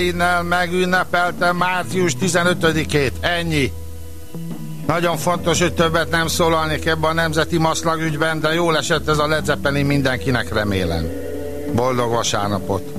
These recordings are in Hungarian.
Stalinnel megünnepelte március 15-ét. Ennyi. Nagyon fontos, hogy többet nem szólalnék ebben a nemzeti maszlag ügyben, de jól esett ez a lecepeli mindenkinek remélem. Boldog vasárnapot!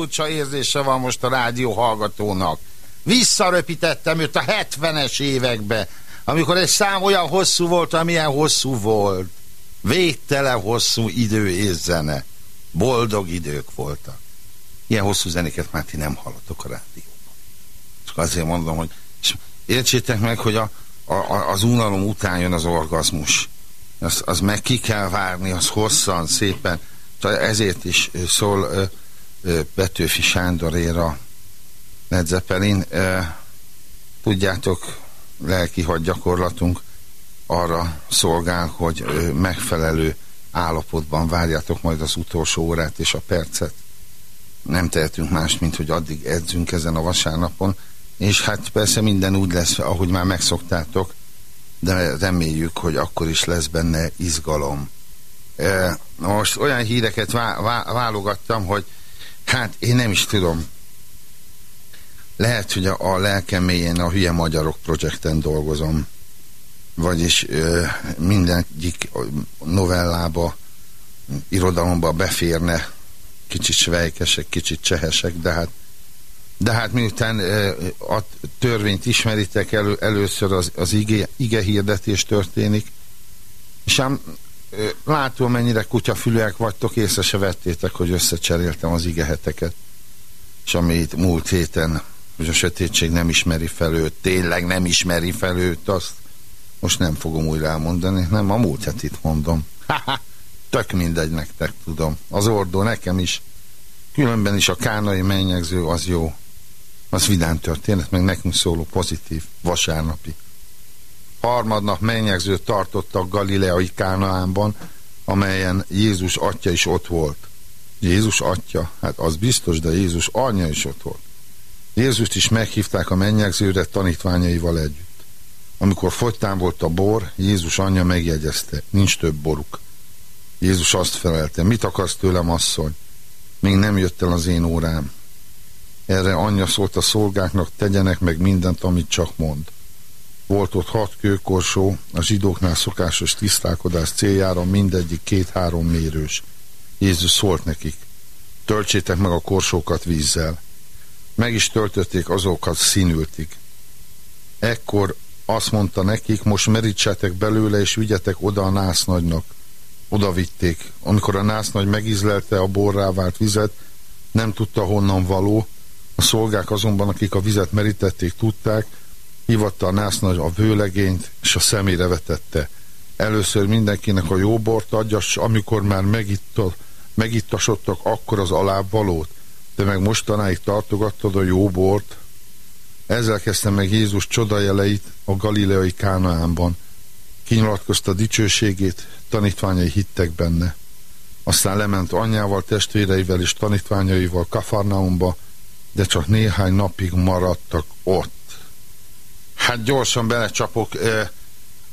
Furcsa érzése van most a rádió hallgatónak. Visszaröpítettem őt a 70-es évekbe, amikor egy szám olyan hosszú volt, amilyen hosszú volt. Végtelen hosszú idő és zene. Boldog idők voltak. Ilyen hosszú zenéket már ti nem hallatok a rádióban. Csak azért mondom, hogy értsétek meg, hogy a, a, az unalom után jön az orgazmus. Az, az meg ki kell várni, az hosszan, szépen. Ezért is szól Petőfi Sándoréra Led Zeppelin. Tudjátok, lelki hadgyakorlatunk arra szolgál, hogy megfelelő állapotban várjátok majd az utolsó órát és a percet. Nem tehetünk más, mint hogy addig edzünk ezen a vasárnapon, és hát persze minden úgy lesz, ahogy már megszoktátok, de reméljük, hogy akkor is lesz benne izgalom. Most olyan híreket válogattam, hogy Hát én nem is tudom. Lehet, hogy a, a lelkem mélyén a Hülye Magyarok projekten dolgozom. Vagyis ö, mindegyik novellába, irodalomba beférne kicsit svejkesek, kicsit csehesek, de hát de hát miután a törvényt ismeritek, elő, először az, az ige, ige hirdetés történik, és ám látom, mennyire kutyafülőek vagytok, észre se vettétek, hogy összecseréltem az igeheteket. És amit múlt héten, hogy a sötétség nem ismeri fel őt, tényleg nem ismeri fel őt, azt most nem fogom újra elmondani, nem, a múlt hetit mondom. Tök mindegy nektek, tudom. Az ordó nekem is. Különben is a kánai mennyegző az jó. Az vidám történet, meg nekünk szóló pozitív, vasárnapi. Harmadnap mennyegzőt tartottak Galileai Kánaánban, amelyen Jézus atya is ott volt. Jézus atya, hát az biztos, de Jézus anyja is ott volt. Jézust is meghívták a mennyegzőre tanítványaival együtt. Amikor fogytán volt a bor, Jézus anyja megjegyezte, nincs több boruk. Jézus azt felelte, mit akarsz tőlem, asszony? Még nem jött el az én órám. Erre anyja szólt a szolgáknak, tegyenek meg mindent, amit csak mond. Volt ott hat kőkorsó, a zsidóknál szokásos tisztálkodás céljára mindegyik két-három mérős. Jézus szólt nekik, töltsétek meg a korsókat vízzel. Meg is töltötték azokat színültig. Ekkor azt mondta nekik, most merítsetek belőle, és vigyetek oda a násznagynak. Oda vitték. Amikor a násznagy megizlelte a borrá vált vizet, nem tudta honnan való. A szolgák azonban, akik a vizet merítették, tudták, hívatta a násznagy a vőlegényt, és a szemére vetette. Először mindenkinek a jó bort adja, és amikor már megitta, megittasodtak, akkor az alávalót. De meg mostanáig tartogattad a jó bort, ezzel kezdte meg Jézus csodajeleit a galileai Kánaánban. Kinyilatkozta dicsőségét, tanítványai hittek benne. Aztán lement anyjával, testvéreivel és tanítványaival Kafarnaumba, de csak néhány napig maradtak ott. Hát gyorsan belecsapok,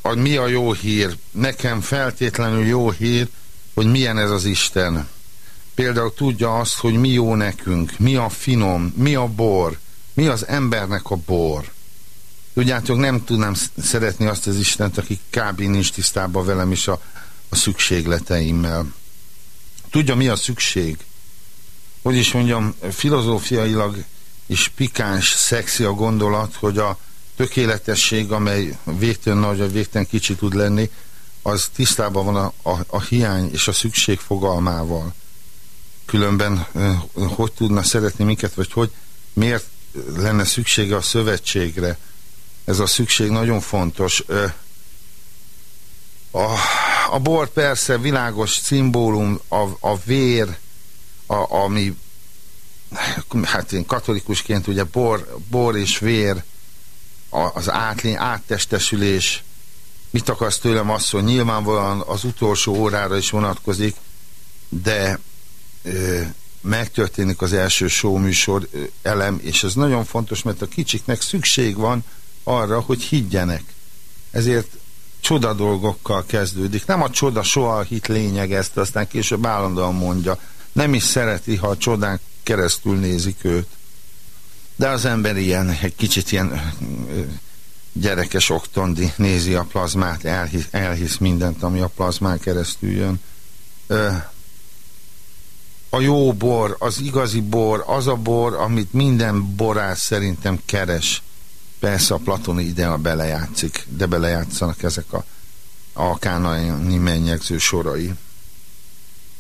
a, mi a jó hír? Nekem feltétlenül jó hír, hogy milyen ez az Isten. Például tudja azt, hogy mi jó nekünk, mi a finom, mi a bor, mi az embernek a bor? Tudjátok, nem tudnám szeretni azt az Istent, aki kb. nincs tisztában velem is a, a szükségleteimmel. Tudja, mi a szükség? Hogy is mondjam, filozófiailag is pikáns, szexi a gondolat, hogy a tökéletesség, amely végtelen nagy, vagy végtelen kicsi tud lenni, az tisztában van a, a, a hiány és a szükség fogalmával. Különben hogy tudna szeretni minket, vagy hogy miért lenne szüksége a szövetségre. Ez a szükség nagyon fontos. A, a bor persze világos szimbólum, a, a vér, a, ami hát én katolikusként ugye bor, bor és vér, az átlény, áttestesülés, mit akarsz tőlem hogy nyilvánvalóan az utolsó órára is vonatkozik, de megtörténik az első show műsor elem, és ez nagyon fontos, mert a kicsiknek szükség van arra, hogy higgyenek. Ezért csoda dolgokkal kezdődik. Nem a csoda soha a hit lényeg ezt, aztán később állandóan mondja. Nem is szereti, ha a csodán keresztül nézik őt. De az ember ilyen, egy kicsit ilyen gyerekes oktondi nézi a plazmát, elhisz, elhisz mindent, ami a plazmán keresztül jön a jó bor, az igazi bor, az a bor, amit minden borász szerintem keres. Persze a platoni idea belejátszik, de belejátszanak ezek a, a kánai mennyegző sorai.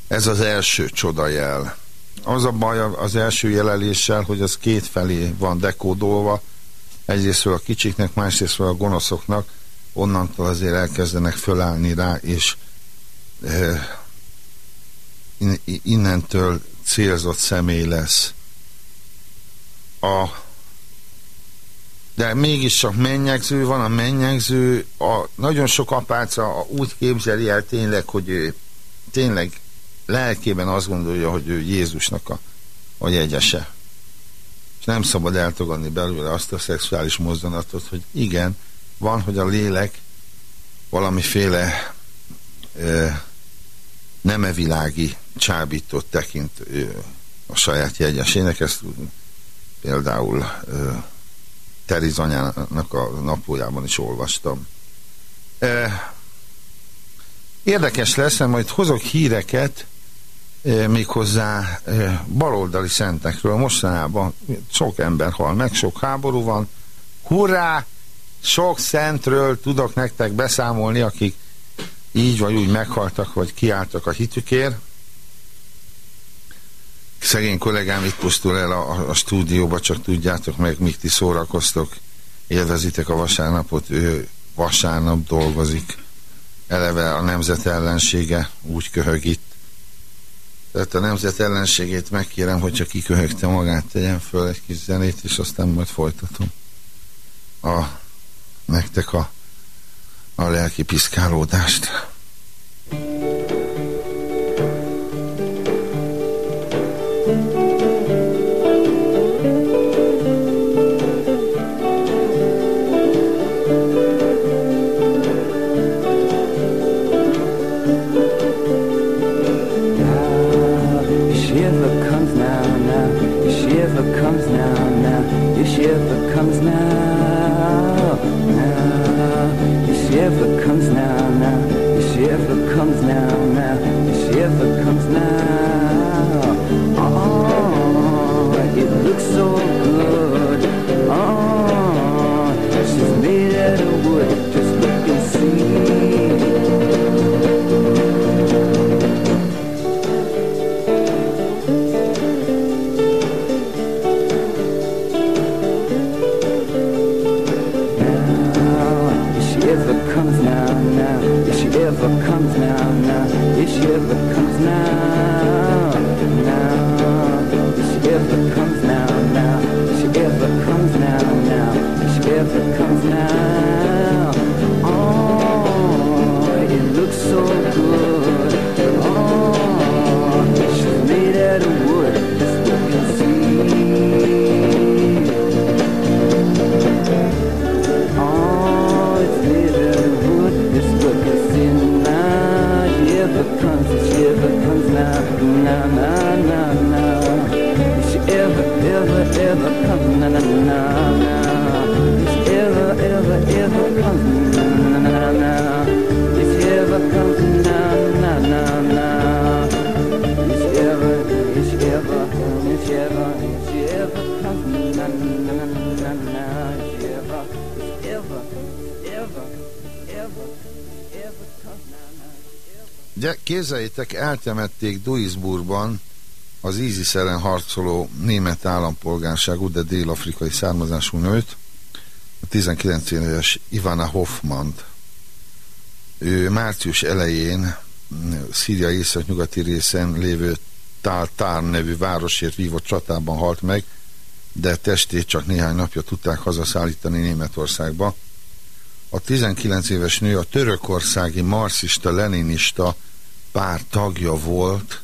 Ez az első csodajel. Az a baj az első jeleléssel, hogy az két felé van dekódolva, egyrésztről a kicsiknek, másrésztről a gonoszoknak, onnantól azért elkezdenek fölállni rá, és eh, innentől célzott személy lesz. A, de mégis csak mennyegző van, a mennyegző, a, nagyon sok apáca úgy képzeli el tényleg, hogy ő tényleg lelkében azt gondolja, hogy ő Jézusnak a, a jegyese. És nem szabad eltogadni belőle azt a szexuális mozdulatot, hogy igen, van, hogy a lélek valamiféle nemevilági csábított tekint a saját jegyesének, ezt például Teriz anyának a naplójában is olvastam. Érdekes lesz, mert majd hozok híreket méghozzá baloldali szentekről. Mostanában sok ember hal meg, sok háború van. Hurrá! Sok szentről tudok nektek beszámolni, akik így vagy úgy meghaltak, vagy kiálltak a hitükért. Szegény kollégám itt pusztul el a, a, a stúdióba, csak tudjátok meg, míg ti szórakoztok, élvezitek a vasárnapot, ő vasárnap dolgozik. Eleve a nemzet ellensége úgy köhög itt. Tehát a nemzet ellenségét megkérem, hogyha kiköhögte magát, tegyen föl egy kis zenét, és aztán majd folytatom. A, nektek a, a lelki piszkálódást. comes now, now. This year comes now. na na na na na. If you ever ever ever come na na na na. If you ever ever ever come na na na na. If you ever come na na na na. If you ever if you ever if you ever if you ever come na na na na. If you ever if ever ever ever. Képzeljétek, eltemették Duisburgban az ISIS ellen harcoló német állampolgárságú, de dél-afrikai származású nőt, a 19 éves Ivana Hoffmant. Ő március elején Szíria észak-nyugati részen lévő Táltár nevű városért vívott csatában halt meg, de testét csak néhány napja tudták hazaszállítani Németországba. A 19 éves nő a törökországi marxista-leninista párt tagja volt,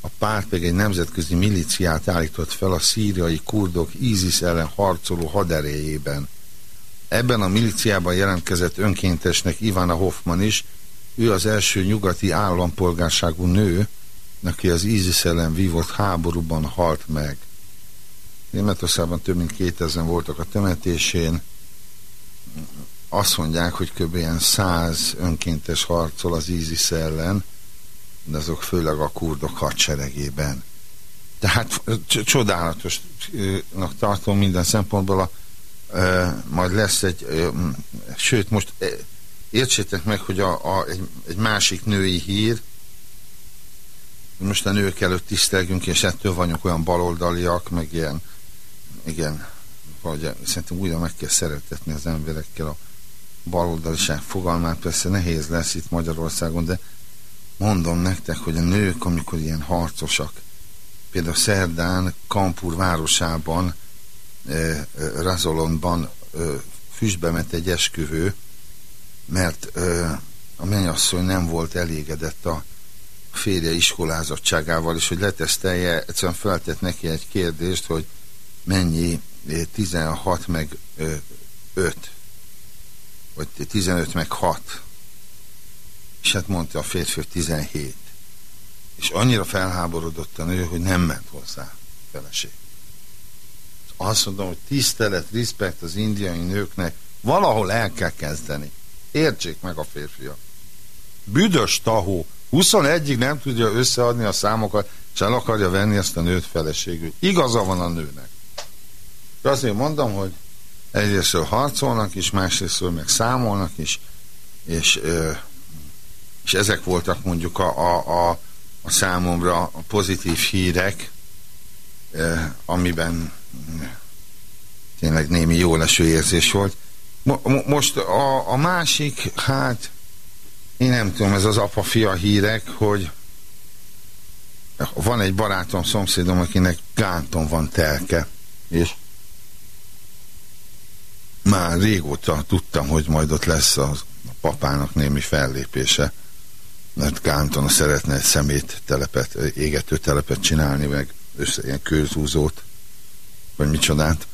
a párt pedig egy nemzetközi miliciát állított fel a szíriai kurdok ISIS ellen harcoló haderejében. Ebben a miliciában jelentkezett önkéntesnek Ivana Hoffman is, ő az első nyugati állampolgárságú nő, aki az ISIS ellen vívott háborúban halt meg. Németországban több mint 2000 voltak a temetésén. Azt mondják, hogy kb. 100 önkéntes harcol az ISIS ellen, de azok főleg a kurdok hadseregében. Tehát csodálatosnak tartom minden szempontból, a, e, majd lesz egy, e, sőt most értsétek meg, hogy a, a, egy, egy másik női hír, most a nők előtt tisztelgünk, és ettől vagyunk olyan baloldaliak, meg ilyen, igen, vagy szerintem újra meg kell szeretetni az emberekkel a baloldaliság fogalmát, persze nehéz lesz itt Magyarországon, de mondom nektek, hogy a nők, amikor ilyen harcosak, például Szerdán, Kampur városában, eh, Razolonban eh, füstbe ment egy esküvő, mert eh, a mennyasszony nem volt elégedett a férje iskolázottságával, és hogy letesztelje, egyszerűen feltett neki egy kérdést, hogy mennyi 16 eh, meg 5, vagy 15 meg 6 és hát mondta a férfi, hogy 17. És annyira felháborodott a nő, hogy nem ment hozzá a feleség. Azt mondom, hogy tisztelet, respekt az indiai nőknek valahol el kell kezdeni. Értsék meg a férfiak. Büdös tahó, 21-ig nem tudja összeadni a számokat, és el akarja venni ezt a nőt feleségül. Igaza van a nőnek. És azért mondom, hogy egyrészt harcolnak is, másrészt meg számolnak is, és ö, és ezek voltak mondjuk a, a, a, a számomra a pozitív hírek, eh, amiben tényleg némi jó leső érzés volt. Mo, most a, a másik, hát én nem tudom, ez az apa-fia hírek, hogy van egy barátom, szomszédom, akinek gánton van telke, és már régóta tudtam, hogy majd ott lesz a, a papának némi fellépése, mert Gánton szeretne egy szemét telepet, égető telepet csinálni, meg össze ilyen kőzúzót, vagy micsodát.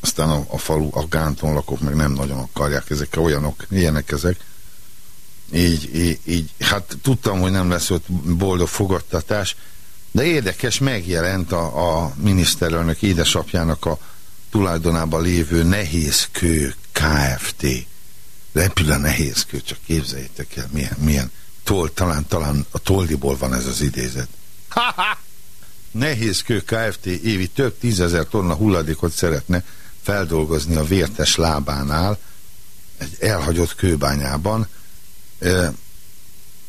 Aztán a, a falu, a Gánton lakók meg nem nagyon akarják, ezek olyanok, ilyenek ezek. Így, így, így, hát tudtam, hogy nem lesz ott boldog fogadtatás, de érdekes, megjelent a, a miniszterelnök édesapjának a tulajdonában lévő nehézkő KFT. Repül a nehézkő, csak képzeljétek el, milyen, milyen toll, talán, talán a toldiból van ez az idézet. nehézkő Kft. évi több tízezer tonna hulladékot szeretne feldolgozni a vértes lábánál, egy elhagyott kőbányában.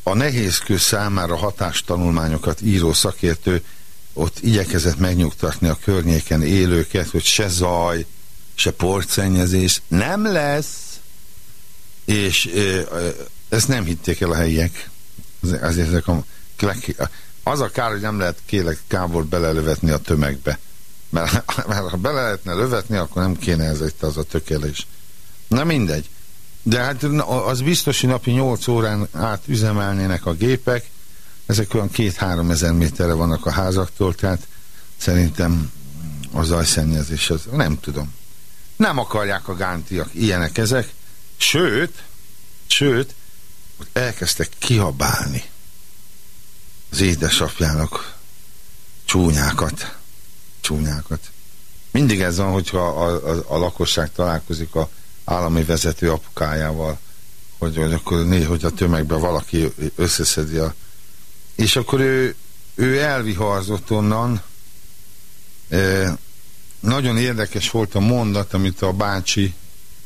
A nehézkő számára hatástanulmányokat író szakértő ott igyekezett megnyugtatni a környéken élőket, hogy se zaj, se portszennyezés nem lesz, és ezt nem hitték el a helyiek. Azért ezek a, az a kár, hogy nem lehet kélek kábor belelövetni a tömegbe. Mert, mert ha bele lehetne lövetni, akkor nem kéne ez itt az a tökélés. Na mindegy. De hát az biztos, hogy napi 8 órán át üzemelnének a gépek, ezek olyan két-három ezer méterre vannak a házaktól, tehát szerintem a zajszennyezés, az nem tudom. Nem akarják a gántiak, ilyenek ezek. Sőt, sőt, elkezdtek kiabálni az édesapjának csúnyákat. Csúnyákat. Mindig ez van, hogyha a, a, a lakosság találkozik a állami vezető apukájával, hogy, hogy akkor néha, hogy a tömegben valaki összeszedi a és akkor ő, ő elviharzott onnan. E, nagyon érdekes volt a mondat, amit a bácsi,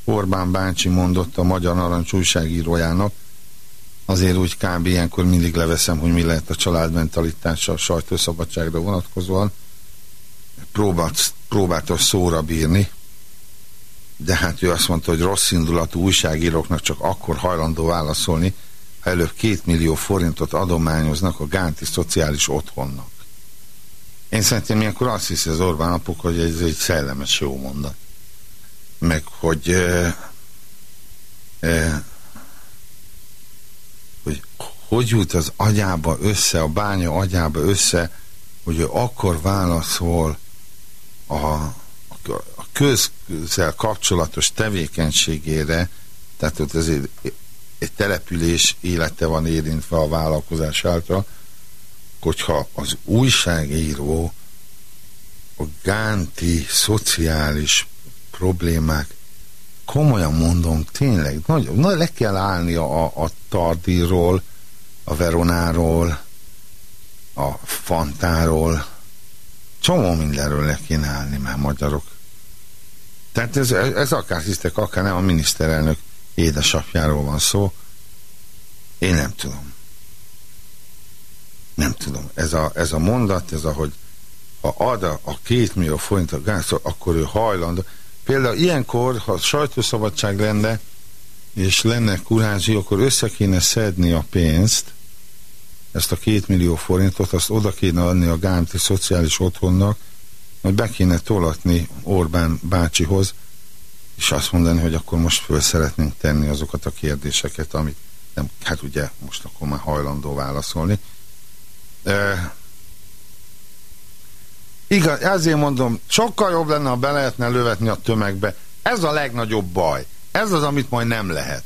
Orbán bácsi mondott a Magyar Narancs újságírójának. Azért úgy kb. ilyenkor mindig leveszem, hogy mi lehet a családmentalitása a sajtószabadságra vonatkozóan. Próbált, próbálta szóra bírni, de hát ő azt mondta, hogy rossz indulatú újságíróknak csak akkor hajlandó válaszolni, ha előbb két millió forintot adományoznak a Gánti Szociális Otthonnak. Én szerintem ilyenkor azt hiszi az Orbán apuk, hogy ez egy szellemes jó mondat. Meg, hogy e, e, hogy hogy jut az agyába össze, a bánya agyába össze, hogy ő akkor válaszol a, a, a közzel kapcsolatos tevékenységére, tehát ott azért egy település élete van érintve a vállalkozás által, hogyha az újságíró a gánti szociális problémák komolyan mondom, tényleg, nagyon, na, le kell állni a, a Tardiról, a Veronáról, a Fantáról, csomó mindenről le kéne állni már magyarok. Tehát ez, ez akár hisztek, akár nem a miniszterelnök édesapjáról van szó. Én nem tudom. Nem tudom. Ez a, ez a mondat, ez a, hogy ha ad a, a két millió forint a gáz, akkor ő hajlandó. Például ilyenkor, ha sajtószabadság lenne, és lenne kurázsi, akkor össze kéne szedni a pénzt, ezt a két millió forintot, azt oda kéne adni a Gánti Szociális Otthonnak, majd be kéne tolatni Orbán bácsihoz, és azt mondani, hogy akkor most föl szeretnénk tenni azokat a kérdéseket, amit nem, hát ugye most akkor már hajlandó válaszolni. Igaz, ezért mondom, sokkal jobb lenne, ha be lehetne lövetni a tömegbe. Ez a legnagyobb baj. Ez az, amit majd nem lehet.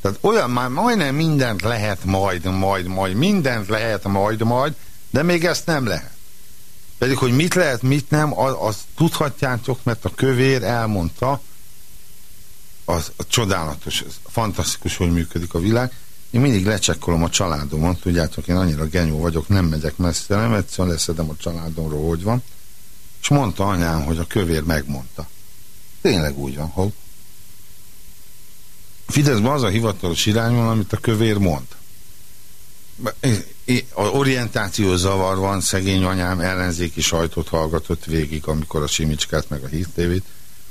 Tehát olyan már majdnem mindent lehet majd, majd, majd, mindent lehet majd, majd, de még ezt nem lehet. Pedig, hogy mit lehet, mit nem, azt az tudhatjátok, mert a kövér elmondta, az a csodálatos, az fantasztikus, hogy működik a világ. Én mindig lecsekkolom a családomon, tudjátok, én annyira genyó vagyok, nem megyek messze, nem egyszerűen leszedem a családomról, hogy van. És mondta anyám, hogy a kövér megmondta. Tényleg úgy van, hogy Fideszben az a hivatalos irányvonal, amit a kövér mond. A orientáció zavar van, szegény anyám ellenzéki sajtot hallgatott végig, amikor a Simicskát meg a hírtévét,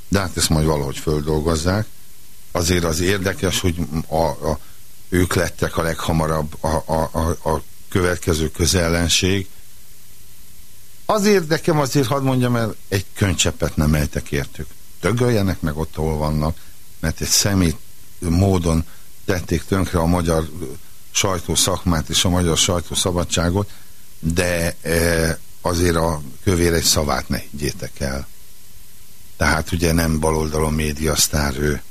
de hát ezt majd valahogy földolgozzák. Azért az érdekes, hogy a, a, ők lettek a leghamarabb a, a, a, a következő közellenség. Azért nekem azért hadd mondjam el, egy könycseppet nem ejtek értük. Dögöljenek meg ott, ahol vannak, mert egy szemét módon tették tönkre a magyar sajtószakmát és a magyar sajtószabadságot, de e, azért a kövér egy szavát ne higgyétek el. Tehát ugye nem baloldalon médiasztár ő,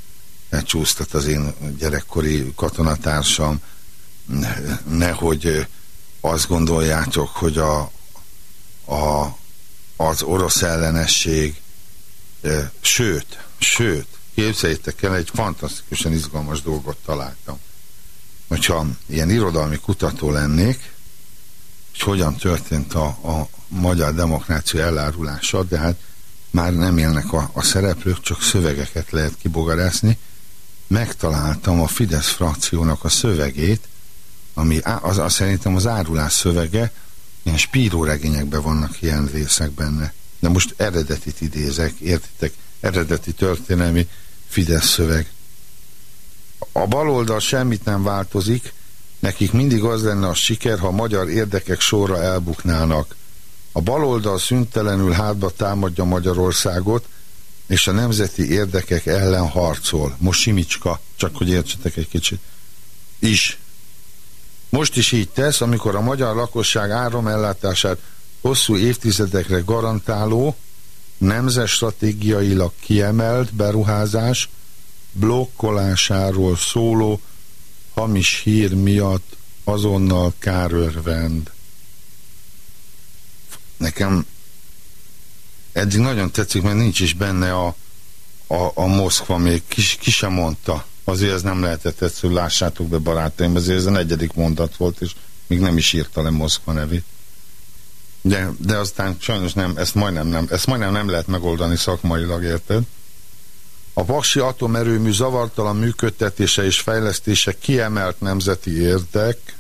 csúsztat az én gyerekkori katonatársam, nehogy azt gondoljátok, hogy a, a, az orosz ellenesség, sőt, sőt, képzeljétek el, egy fantasztikusan izgalmas dolgot találtam. Hogyha ilyen irodalmi kutató lennék, hogy hogyan történt a, a magyar demokrácia elárulása, de hát már nem élnek a, a szereplők, csak szövegeket lehet kibogarászni. Megtaláltam a Fidesz frakciónak a szövegét, ami az, az szerintem az árulás szövege, ilyen spíró regényekben vannak ilyen részek benne. De most eredetit idézek, értitek? Eredeti történelmi Fidesz szöveg. A baloldal semmit nem változik, nekik mindig az lenne a siker, ha a magyar érdekek sorra elbuknának. A baloldal szüntelenül hátba támadja Magyarországot, és a nemzeti érdekek ellen harcol. Most Simicska, csak hogy értsetek egy kicsit. Is. Most is így tesz, amikor a magyar lakosság áramellátását hosszú évtizedekre garantáló, nemzetstratégiailag kiemelt beruházás blokkolásáról szóló hamis hír miatt azonnal kárörvend. Nekem eddig nagyon tetszik, mert nincs is benne a, a, a Moszkva még, ki, ki sem mondta. Azért ez nem lehetett egyszerű, lássátok be barátaim, ezért ez a negyedik mondat volt, és még nem is írta le Moszkva nevét. De, de aztán sajnos nem, ezt majdnem nem, ezt majdnem nem lehet megoldani szakmailag, érted? A Paksi atomerőmű zavartalan működtetése és fejlesztése kiemelt nemzeti érdek,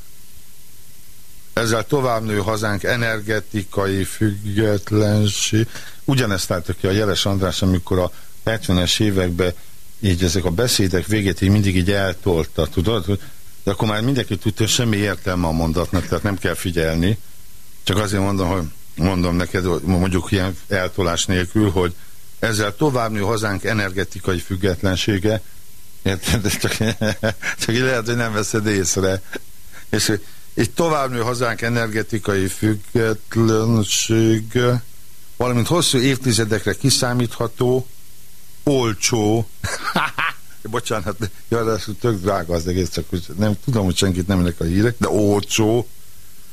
ezzel tovább nő hazánk energetikai függetlenség. Ugyanezt láttuk ki a Jeles András, amikor a 70-es években így ezek a beszédek végét így mindig így eltolta, tudod? De akkor már mindenki tudta, hogy semmi értelme a mondatnak, tehát nem kell figyelni. Csak azért mondom, hogy mondom neked, mondjuk ilyen eltolás nélkül, hogy ezzel tovább nő hazánk energetikai függetlensége, érted? Csak, csak így lehet, hogy nem veszed észre. És így tovább nő hazánk energetikai függetlensége, valamint hosszú évtizedekre kiszámítható, olcsó, bocsánat, jaj, tök drága az egész, csak nem tudom, hogy senkit nem ennek a hírek, de olcsó,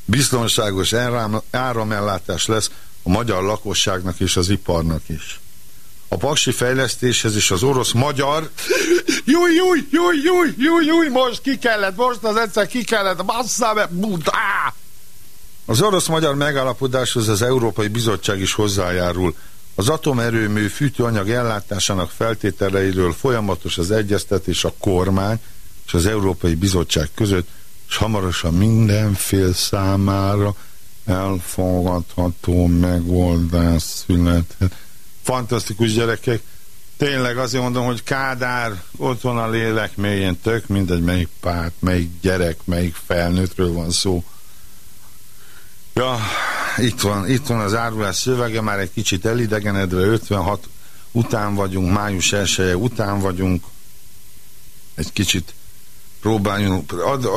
biztonságos áramellátás lesz a magyar lakosságnak és az iparnak is. A paksi fejlesztéshez is az orosz-magyar júj, júj, júj, júj, júj, júj, most ki kellett, most az egyszer ki kellett, basszá be! Az orosz-magyar megállapodáshoz az Európai Bizottság is hozzájárul. Az atomerőmű fűtőanyag ellátásának feltételeiről folyamatos az egyeztetés a kormány és az Európai Bizottság között, és hamarosan mindenfél számára elfogadható megoldás születhet. Fantasztikus gyerekek! Tényleg azért mondom, hogy Kádár ott van a lélek mélyén, tök mindegy, melyik párt, melyik gyerek, melyik felnőttről van szó. Ja, itt van, itt van az árulás szövege, már egy kicsit elidegenedve, 56 után vagyunk, május 1 -e után vagyunk, egy kicsit próbáljunk. Az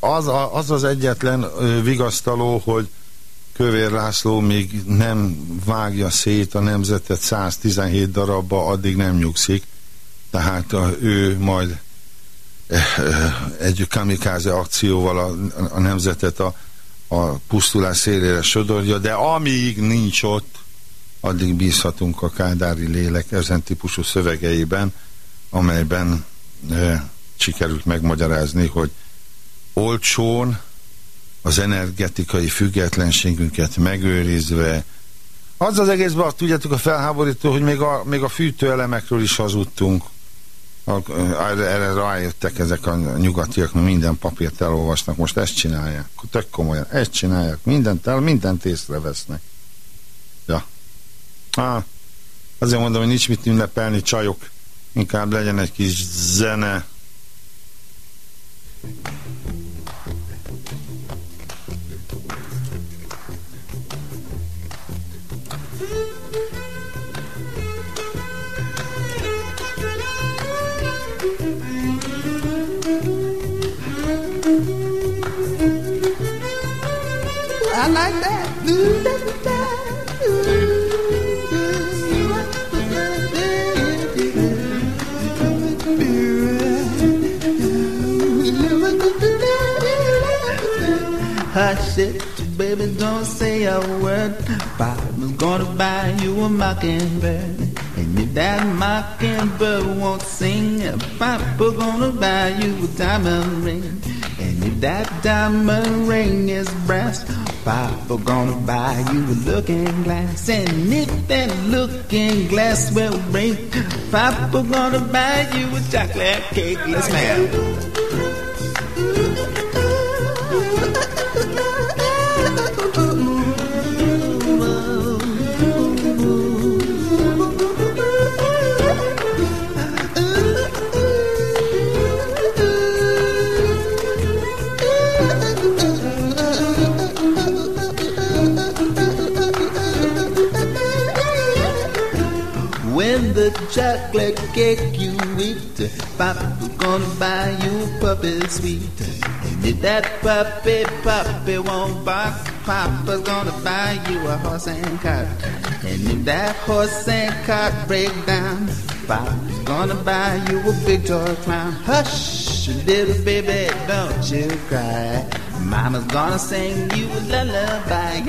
az, az, az egyetlen vigasztaló, hogy Kövér László még nem vágja szét a nemzetet 117 darabba, addig nem nyugszik. Tehát ő majd egy kamikáze akcióval a, a nemzetet a a pusztulás szélére sodorja, de amíg nincs ott, addig bízhatunk a kádári lélek ezen típusú szövegeiben, amelyben e, sikerült megmagyarázni, hogy olcsón az energetikai függetlenségünket megőrizve, az az egészben, tudjátok a felháborító, hogy még a, még a fűtőelemekről is hazudtunk. Erre rájöttek ezek a nyugatiak, mert minden papírt elolvasnak, most ezt csinálják. Tök komolyan, ezt csinálják, mindent el, mindent észrevesznek. Ja. Á, azért mondom, hogy nincs mit ünnepelni, csajok. Inkább legyen egy kis zene. I like that. Hush it, baby, don't say a word. Papa's gonna buy you a mockingbird. And if that mockingbird won't sing, Papa's gonna buy you a diamond ring. And if that diamond ring is brass, Papa gonna buy you a looking glass. And if that looking glass will break, Papa gonna buy you a chocolate cake. Let's. When chocolate cake you eat, Papa's gonna buy you puppy sweet. And if that puppy, puppy won't bark, Papa's gonna buy you a horse and cart. And if that horse and cart break down, Papa's gonna buy you a big toy clown. Hush, little baby, don't you cry. Mama's gonna sing you a lullaby.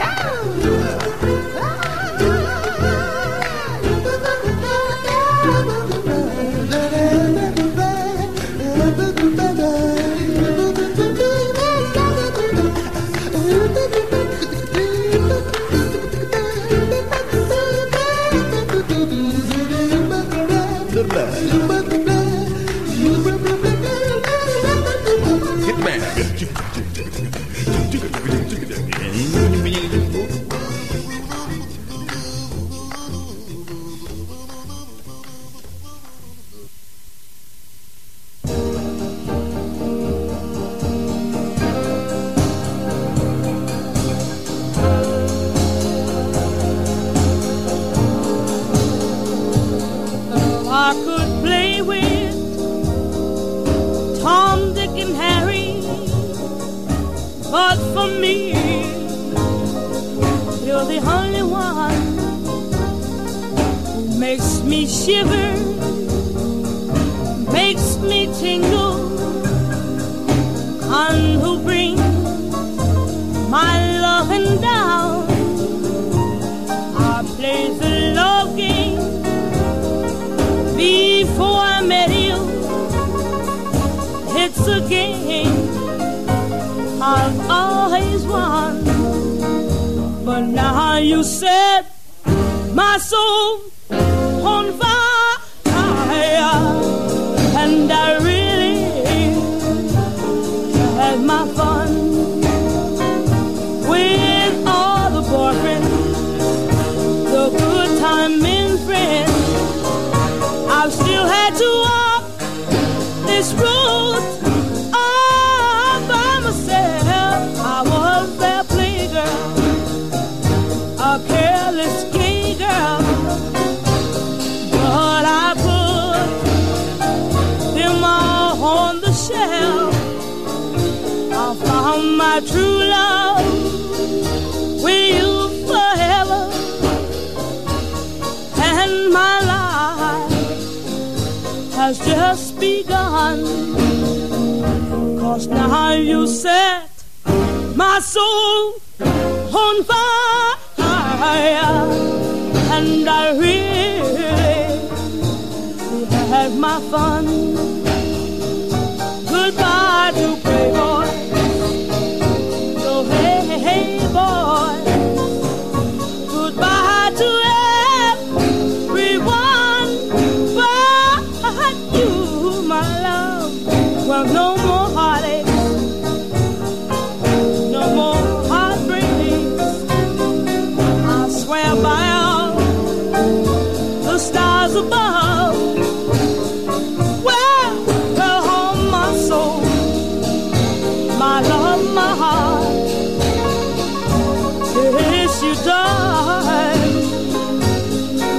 Die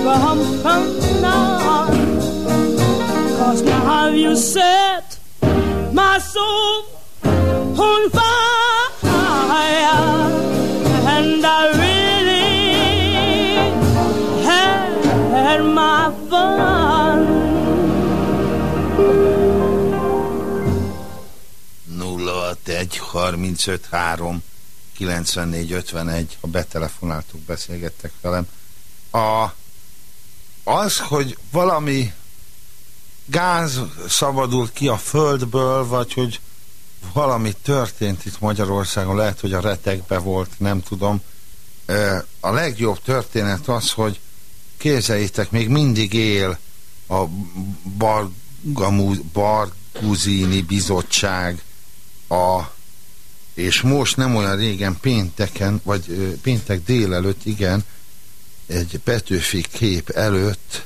from, from now. Cause now you set my soul on fire, and I really had my fun. 061 35 3 94 51, ha betelefonáltuk, beszélgettek velem. A, az, hogy valami gáz szabadult ki a földből, vagy hogy valami történt itt Magyarországon, lehet, hogy a retekbe volt, nem tudom. A legjobb történet az, hogy képzeljétek, még mindig él a Barguzini bizottság, a, és most nem olyan régen pénteken, vagy péntek délelőtt, igen, egy Petőfi kép előtt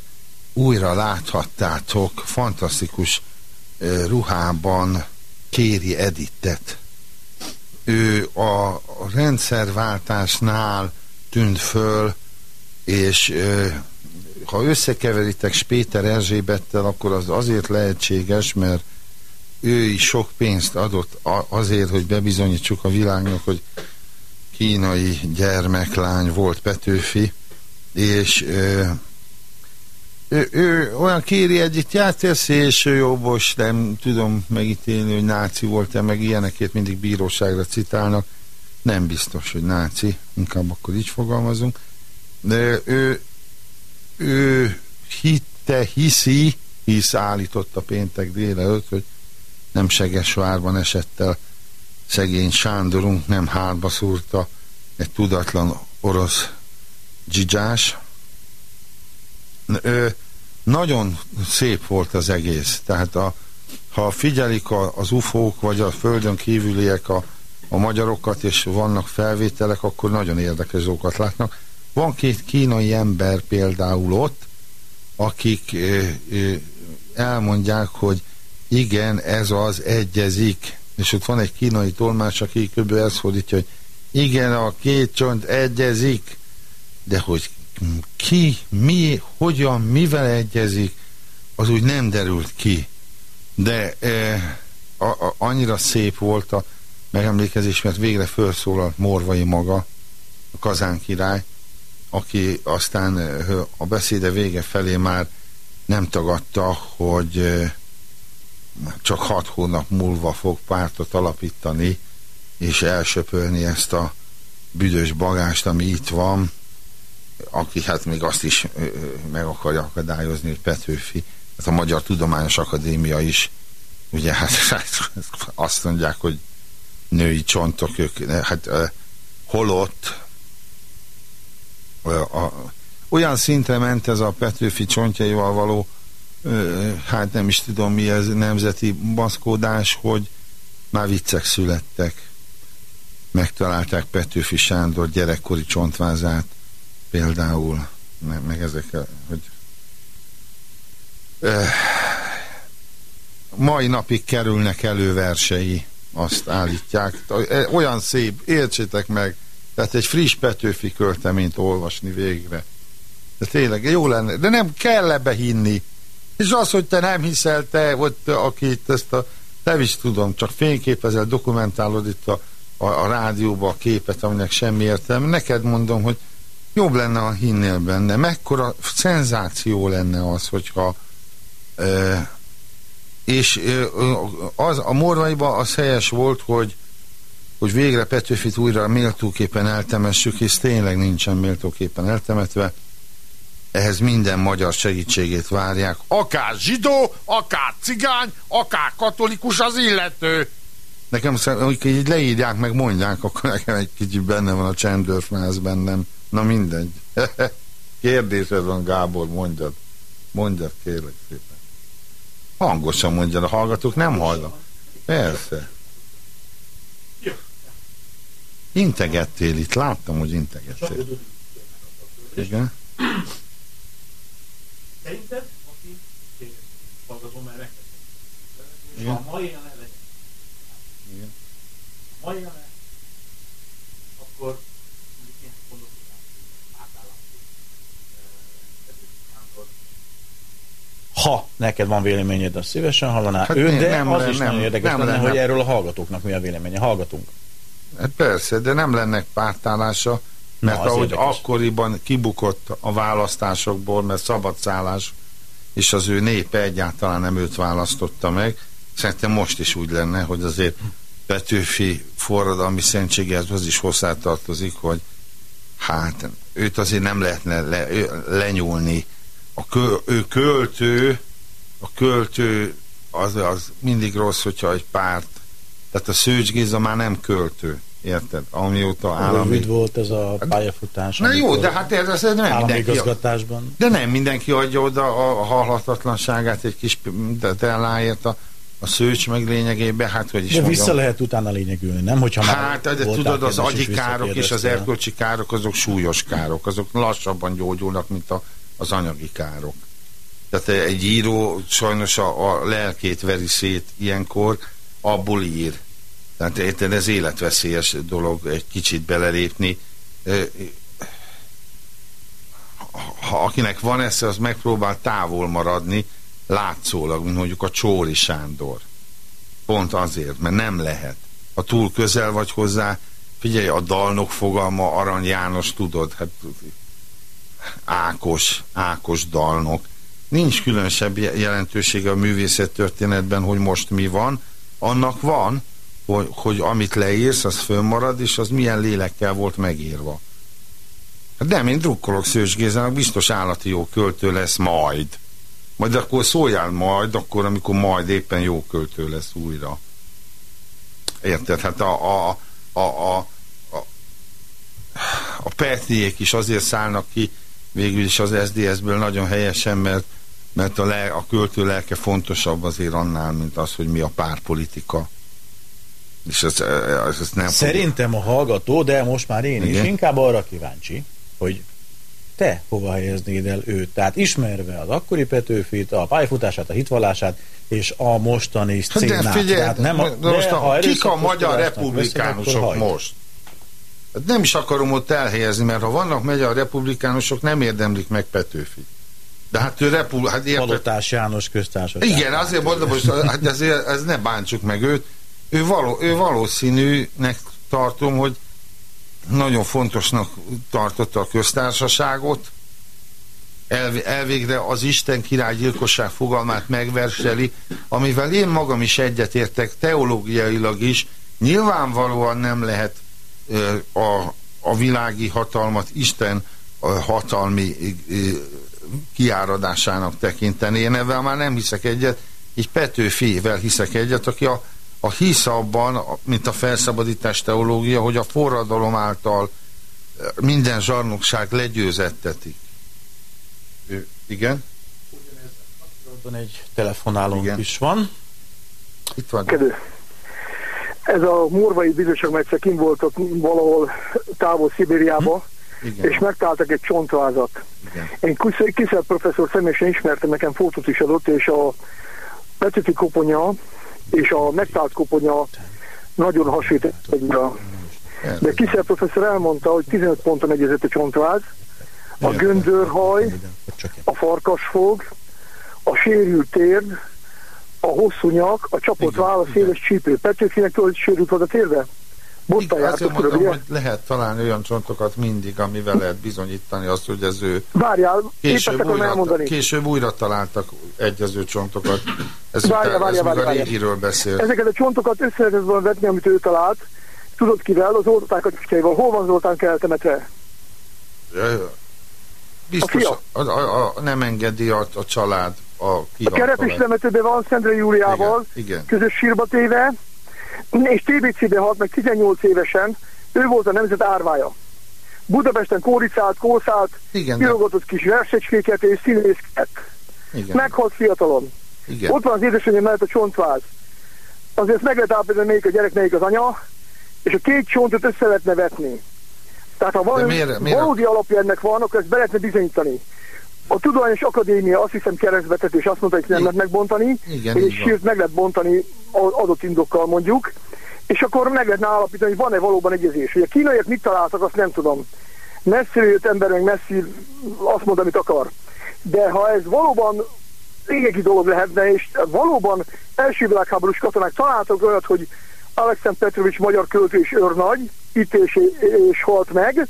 újra láthattátok fantasztikus ruhában Kéri Edittet. Ő a rendszerváltásnál tűnt föl, és ha összekeveritek Spéter Erzsébettel, akkor az azért lehetséges, mert ő is sok pénzt adott azért, hogy bebizonyítsuk a világnak, hogy kínai gyermeklány volt Petőfi, és ő, ő olyan kéri egyet járt, szélső jobbos, nem tudom megítélni, hogy náci volt-e, meg ilyenekért mindig bíróságra citálnak. Nem biztos, hogy náci, inkább akkor így fogalmazunk. De ő, ő hitte, hiszi, hisz állította péntek délelőtt, hogy nem Segesvárban esett el szegény Sándorunk, nem hátba szúrta egy tudatlan orosz dzsidzsás. Ő, nagyon szép volt az egész. Tehát a, ha figyelik a, az ufók, vagy a földön kívüliek a, a magyarokat, és vannak felvételek, akkor nagyon érdekes dolgokat látnak. Van két kínai ember például ott, akik ö, ö, elmondják, hogy igen, ez az egyezik, és ott van egy kínai tolmács, aki kb. ezt fordítja, hogy igen, a két csont egyezik, de hogy ki, mi, hogyan, mivel egyezik, az úgy nem derült ki. De e, a, a, annyira szép volt a megemlékezés, mert végre felszólalt Morvai maga, a Kazán király, aki aztán a beszéde vége felé már nem tagadta, hogy csak hat hónap múlva fog pártot alapítani, és elsöpölni ezt a büdös bagást, ami itt van, aki hát még azt is meg akarja akadályozni, hogy Petőfi, hát a Magyar Tudományos Akadémia is, ugye hát azt mondják, hogy női csontok, ők, hát holott a, olyan szintre ment ez a Petőfi csontjaival való hát nem is tudom mi ez nemzeti baszkódás, hogy már viccek születtek. Megtalálták Petőfi Sándor gyerekkori csontvázát, például, meg, meg ezek, hogy eh, mai napig kerülnek elő versei, azt állítják. Olyan szép, értsétek meg, tehát egy friss Petőfi költeményt olvasni végre. De tényleg jó lenne, de nem kell ebbe hinni. És az, hogy te nem hiszel, te, ott, akit ezt a, te is tudom, csak fényképezel, dokumentálod itt a, a, a rádióba a képet, aminek semmi értelme. Neked mondom, hogy jobb lenne, ha hinnél benne. Mekkora szenzáció lenne az, hogyha e, és e, az, a morvaiba az helyes volt, hogy hogy végre Petőfit újra méltóképpen eltemessük, és tényleg nincsen méltóképpen eltemetve. Ehhez minden magyar segítségét várják. Akár zsidó, akár cigány, akár katolikus az illető. Nekem, amikor így leírják, meg mondják, akkor nekem egy kicsit benne van a csendőrfmáz bennem. Na mindegy. Kérdésed van, Gábor, mondjad. Mondjad, kérlek szépen. Hangosan mondjad, a hallgatók nem hallnak. Persze. Integettél itt, láttam, hogy integettél. Igen. Szerinted, aki tényleg hallgatom már megteszem. Ha ma élne legyen. Igen. Ha ma élne, akkor mondjuk ilyen gondolkodás, átállás, eh, ha neked van véleményed, azt szívesen hallaná hát ő, nem, de nem, az nem, is nem, nagyon érdekes nem, lenne, nem, hogy erről a hallgatóknak mi a véleménye. Hallgatunk. Hát persze, de nem lenne pártállása, mert Na, ahogy érdekes. akkoriban kibukott a választásokból, mert szabadszállás, és az ő népe egyáltalán nem őt választotta meg, szerintem most is úgy lenne, hogy azért Petőfi forradalmi szentséghez az is hozzátartozik, hogy hát őt azért nem lehetne le, lenyúlni. A kö, ő költő, a költő az, az mindig rossz, hogyha egy párt tehát a Szőcs Géza már nem költő, érted? Amióta állami... Rövid volt ez a pályafutás. Na jó, de hát ez, ez nem állami mindenki... igazgatásban. De nem mindenki adja oda a halhatatlanságát egy kis telláért a, a szőcs meg lényegében, hát hogy is De mondjam. vissza lehet utána lényegülni, nem? Hogyha már Hát, de tudod, az agyi károk és az erkölcsi károk, azok súlyos károk, azok lassabban gyógyulnak, mint a, az anyagi károk. Tehát egy író sajnos a, a lelkét veri szét ilyenkor, abból ír. Tehát érted, ez életveszélyes dolog egy kicsit belerépni. Ö, Ha akinek van esze, az megpróbál távol maradni, látszólag, mint mondjuk a Csóri Sándor. Pont azért, mert nem lehet. Ha túl közel vagy hozzá, figyelj, a dalnok fogalma, Arany János, tudod, hát Ákos, Ákos dalnok. Nincs különösebb je- jelentősége a művészettörténetben, hogy most mi van. Annak van, hogy, hogy amit leírsz, az fönnmarad, és az milyen lélekkel volt megírva. Hát nem, én drukkolok Szőcs Gézának, biztos állati jó költő lesz majd. Majd akkor szóljál majd, akkor, amikor majd éppen jó költő lesz újra. Érted? Hát a, a, a, a, a, a Petniék is azért szállnak ki végül is az SDS-ből nagyon helyesen, mert, mert a, le, a költő lelke fontosabb azért annál, mint az, hogy mi a párpolitika. És ez, ez, ez nem Szerintem a hallgató, de most már én Igen. is inkább arra kíváncsi, hogy te hova helyeznéd el őt. Tehát ismerve az akkori Petőfit, a pályafutását, a hitvallását, és a mostani szcénát. de figyelj, Tehát nem a, de most a, kik a magyar republikánusok veszed, most? Hát nem is akarom ott elhelyezni, mert ha vannak magyar republikánusok, nem érdemlik meg Petőfit. De hát ő repul, hát? Palotás János köztársaság. Igen, azért mondom, hogy hát ezért, ez ne bántsuk meg őt. Ő, való, ő valószínűnek tartom, hogy nagyon fontosnak tartotta a köztársaságot, El, elvégre az Isten király gyilkosság fogalmát megverseli, amivel én magam is egyetértek teológiailag is. Nyilvánvalóan nem lehet ö, a, a világi hatalmat Isten ö, hatalmi ö, kiáradásának tekinteni. Én ebben már nem hiszek egyet, így Petőfivel hiszek egyet, aki a, a hisz abban, mint a felszabadítás teológia, hogy a forradalom által ö, minden zsarnokság legyőzettetik. Ő, igen? Van egy telefonálónk Igen. is van. Itt van. Kedő. Ez a Morvai Bizottság egyszer kim volt ott valahol távol Szibériába, Igen. és megtaláltak egy csontvázat. Igen. Én Kisz- Kiszel professzor személyesen ismertem, nekem fotót is adott, és a Petőfi koponya és a megtalált koponya nagyon hasonlít egyre. De Kiszel professzor elmondta, hogy 15 ponton egyezett a csontváz, a göndörhaj, a farkasfog, a sérült térd, a hosszú nyak, a csapott váll, a széles csípő. Petőfinek tudod, sérült volt a térde? Bottal Igen, azért mondom, ugye? hogy lehet találni olyan csontokat mindig, amivel lehet bizonyítani azt, hogy ez ő Várjál, később újra, elmondani. később újra találtak egyező csontokat. Ez, várja, a várja. régiről beszél. Ezeket a csontokat össze lehetett volna vetni, amit ő talált. Tudod kivel? Az Zoltán Kacskaival. Hol van Zoltán keltemetve? Biztos fia. a, a, a, nem engedi a, a család a A kerepes temetőben van Szendre Júliával, Igen, igen. közös sírba téve, és TBC-ben halt meg 18 évesen. Ő volt a nemzet árvája. Budapesten kóricált, kószált, Igen, kirogatott kis versecskéket és színészket. Igen, Meghalt fiatalon. igen. Ott van az édesanyja mellett a csontváz. Azért meg lehet állapítani, melyik a gyerek, melyik az anya, és a két csontot össze lehetne vetni. Tehát ha valami miért- miért- valódi alapja ennek van, akkor ezt be lehetne bizonyítani. A Tudományos Akadémia azt hiszem keresztbetett, és azt mondta, hogy nem lehet megbontani, Igen, és sírt meg lehet bontani adott indokkal mondjuk, és akkor meg lehetne állapítani, hogy van-e valóban egyezés. Hogy a kínaiak mit találtak, azt nem tudom. Messziről jött ember, meg messzi azt mond, amit akar. De ha ez valóban lényegi dolog lehetne, és valóban első világháborús katonák találtak olyat, hogy Alexander Petrovics magyar költő és őrnagy, itt és, és halt meg,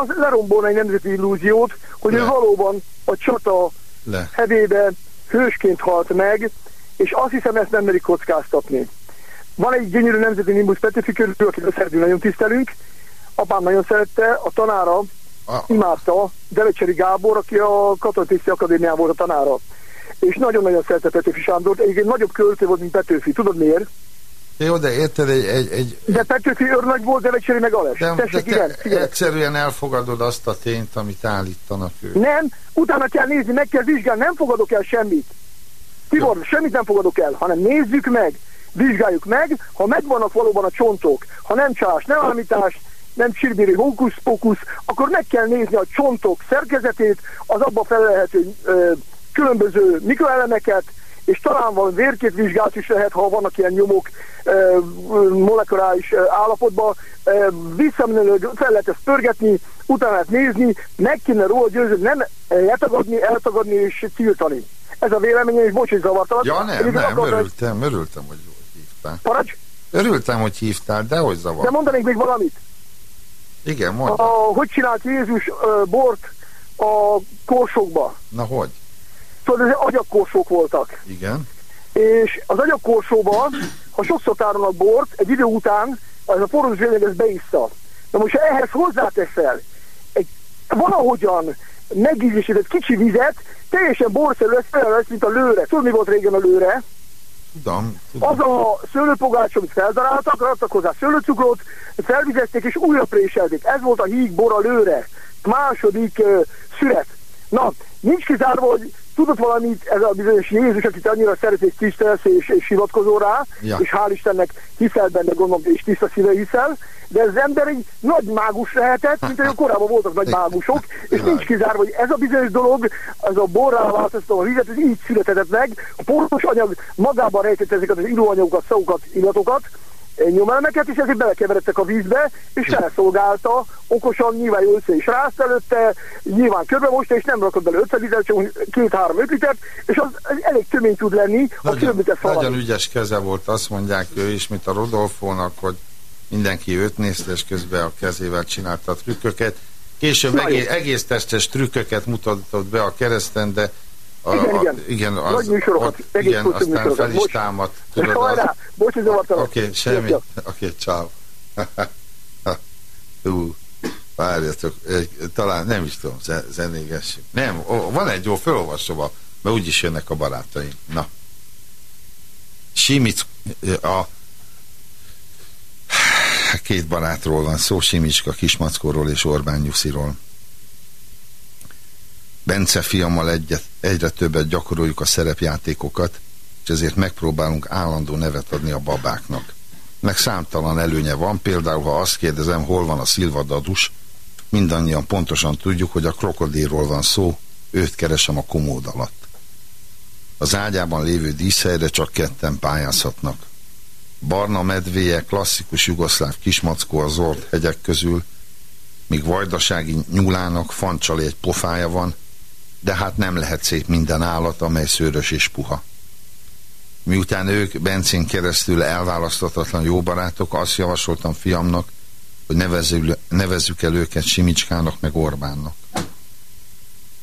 az lerombolna egy nemzeti illúziót, hogy ő valóban a csata Le. hevébe hősként halt meg, és azt hiszem ezt nem merik kockáztatni. Van egy gyönyörű nemzeti Nimbus Petőfi körül, akit a szerdű nagyon tisztelünk, apám nagyon szerette, a tanára A, imádta, Derecseri Gábor, aki a Katonatiszti Akadémián volt a tanára. És nagyon-nagyon szerette Petőfi Sándort, egyébként nagyobb költő volt, mint Petőfi. Tudod miért? Jó, de érted, egy, egy, egy De Petőfi őrnagy volt, Derecseri meg Ales. de, Tessék, de igen, te figyelj. egyszerűen elfogadod azt a tényt, amit állítanak ők. Nem, utána kell nézni, meg kell vizsgálni, nem fogadok el semmit. Tibor, semmit nem fogadok el, hanem nézzük meg, vizsgáljuk meg, ha megvannak valóban a csontok, ha nem csalás, nem ámítás, nem csirbiri hókusz-pókusz, akkor meg kell nézni a csontok szerkezetét, az abba felelhető ö, különböző mikroelemeket, és talán van vérkét vizsgálat is lehet, ha vannak ilyen nyomok molekuláris állapotban, visszamenőleg fel lehet ezt pörgetni, utána lehet nézni, meg kéne róla győzni, nem letagadni, eltagadni és tiltani. Ez a véleményem, és bocs, hogy zavartalak. Ja, nem, Egyébként nem, akartam- örültem, örültem, hogy hívtál. Paracs, Örültem, hogy hívtál, de hogy de zavar. mondanék még valamit. Igen, A, mondj. hogy csinált Jézus ö, bort a korsókba? Na hogy? Tudod, ez agyakkorsók voltak. Igen. És az agyakkorsóban, ha sokszor tárolnak bort, egy idő után az a poros lényeg ez beissza. Na most ha ehhez hozzáteszel egy valahogyan megízésített kicsi vizet, teljesen borszerű lesz, olyan lesz, mint a lőre. Tudod, mi volt régen a lőre? Tudom, tudom. Az a szőlőpogács, amit feldaráltak, raktak hozzá szőlőcukrot, felvizezték és újra préselték. Ez volt a híg bor a lőre. Második uh, szület. Na, nincs kizárva, hogy tudod valamit, ez a bizonyos Jézus, akit annyira szeret és tisztelsz és, és hivatkozol rá, Ja. és hál' Istennek hiszel benne, gondolom, és tiszta szíve hiszel, de ez az ember egy nagy mágus lehetett, mint ahogy korábban voltak nagy mágusok, és nincs kizárva, hogy ez a bizonyos dolog, ez a borrá változtató a vizet, ez így született meg, a poros anyag magában rejtett ezeket az illóanyagokat, szavukat, illatokat, nyomelmeket, és ezért belekeveredtek a vízbe, és felszolgálta, okosan, nyilván össze is rázt előtte, nyilván körbe mosta, és nem rakott bele 5 liter, csak két-három öt litert, és az, az elég tömény tud lenni, Nagyon, különbözet nagyon valami. ügyes keze volt, azt mondják ő is, mint a Rodolfónak, hogy mindenki őt nézte, és közben a kezével csinálta a trükköket. Később egész, egész testes trükköket mutatott be a kereszten, de a, Igen, igen. igen, az, Nagy műsorokat, ott, egész igen aztán műsorokat. fel is Most- támadt. Tudod, az, Hajrá, bocs, hogy zavartalak. Oké, okay, semmi. Oké, okay, ciao. Hú, várjatok, talán nem is tudom, ze- zenégessük. Nem, ó, van egy jó, felolvasom, a, mert úgyis jönnek a barátaim. Na. Simic, a két barátról van szó, Simicska Kismackóról és Orbán Nyusziról. Bence fiammal egyet, egyre többet gyakoroljuk a szerepjátékokat, és ezért megpróbálunk állandó nevet adni a babáknak. Meg számtalan előnye van, például ha azt kérdezem, hol van a szilvadadus, mindannyian pontosan tudjuk, hogy a krokodilról van szó, őt keresem a komód alatt. Az ágyában lévő díszhelyre csak ketten pályázhatnak. Barna medvéje, klasszikus jugoszláv kismackó a zord hegyek közül, míg vajdasági nyúlának fancsali egy pofája van, de hát nem lehet szép minden állat, amely szőrös és puha. Miután ők Bencén keresztül elválaszthatatlan jó barátok, azt javasoltam fiamnak, hogy nevezzük, nevezzük el őket Simicskának meg Orbánnak.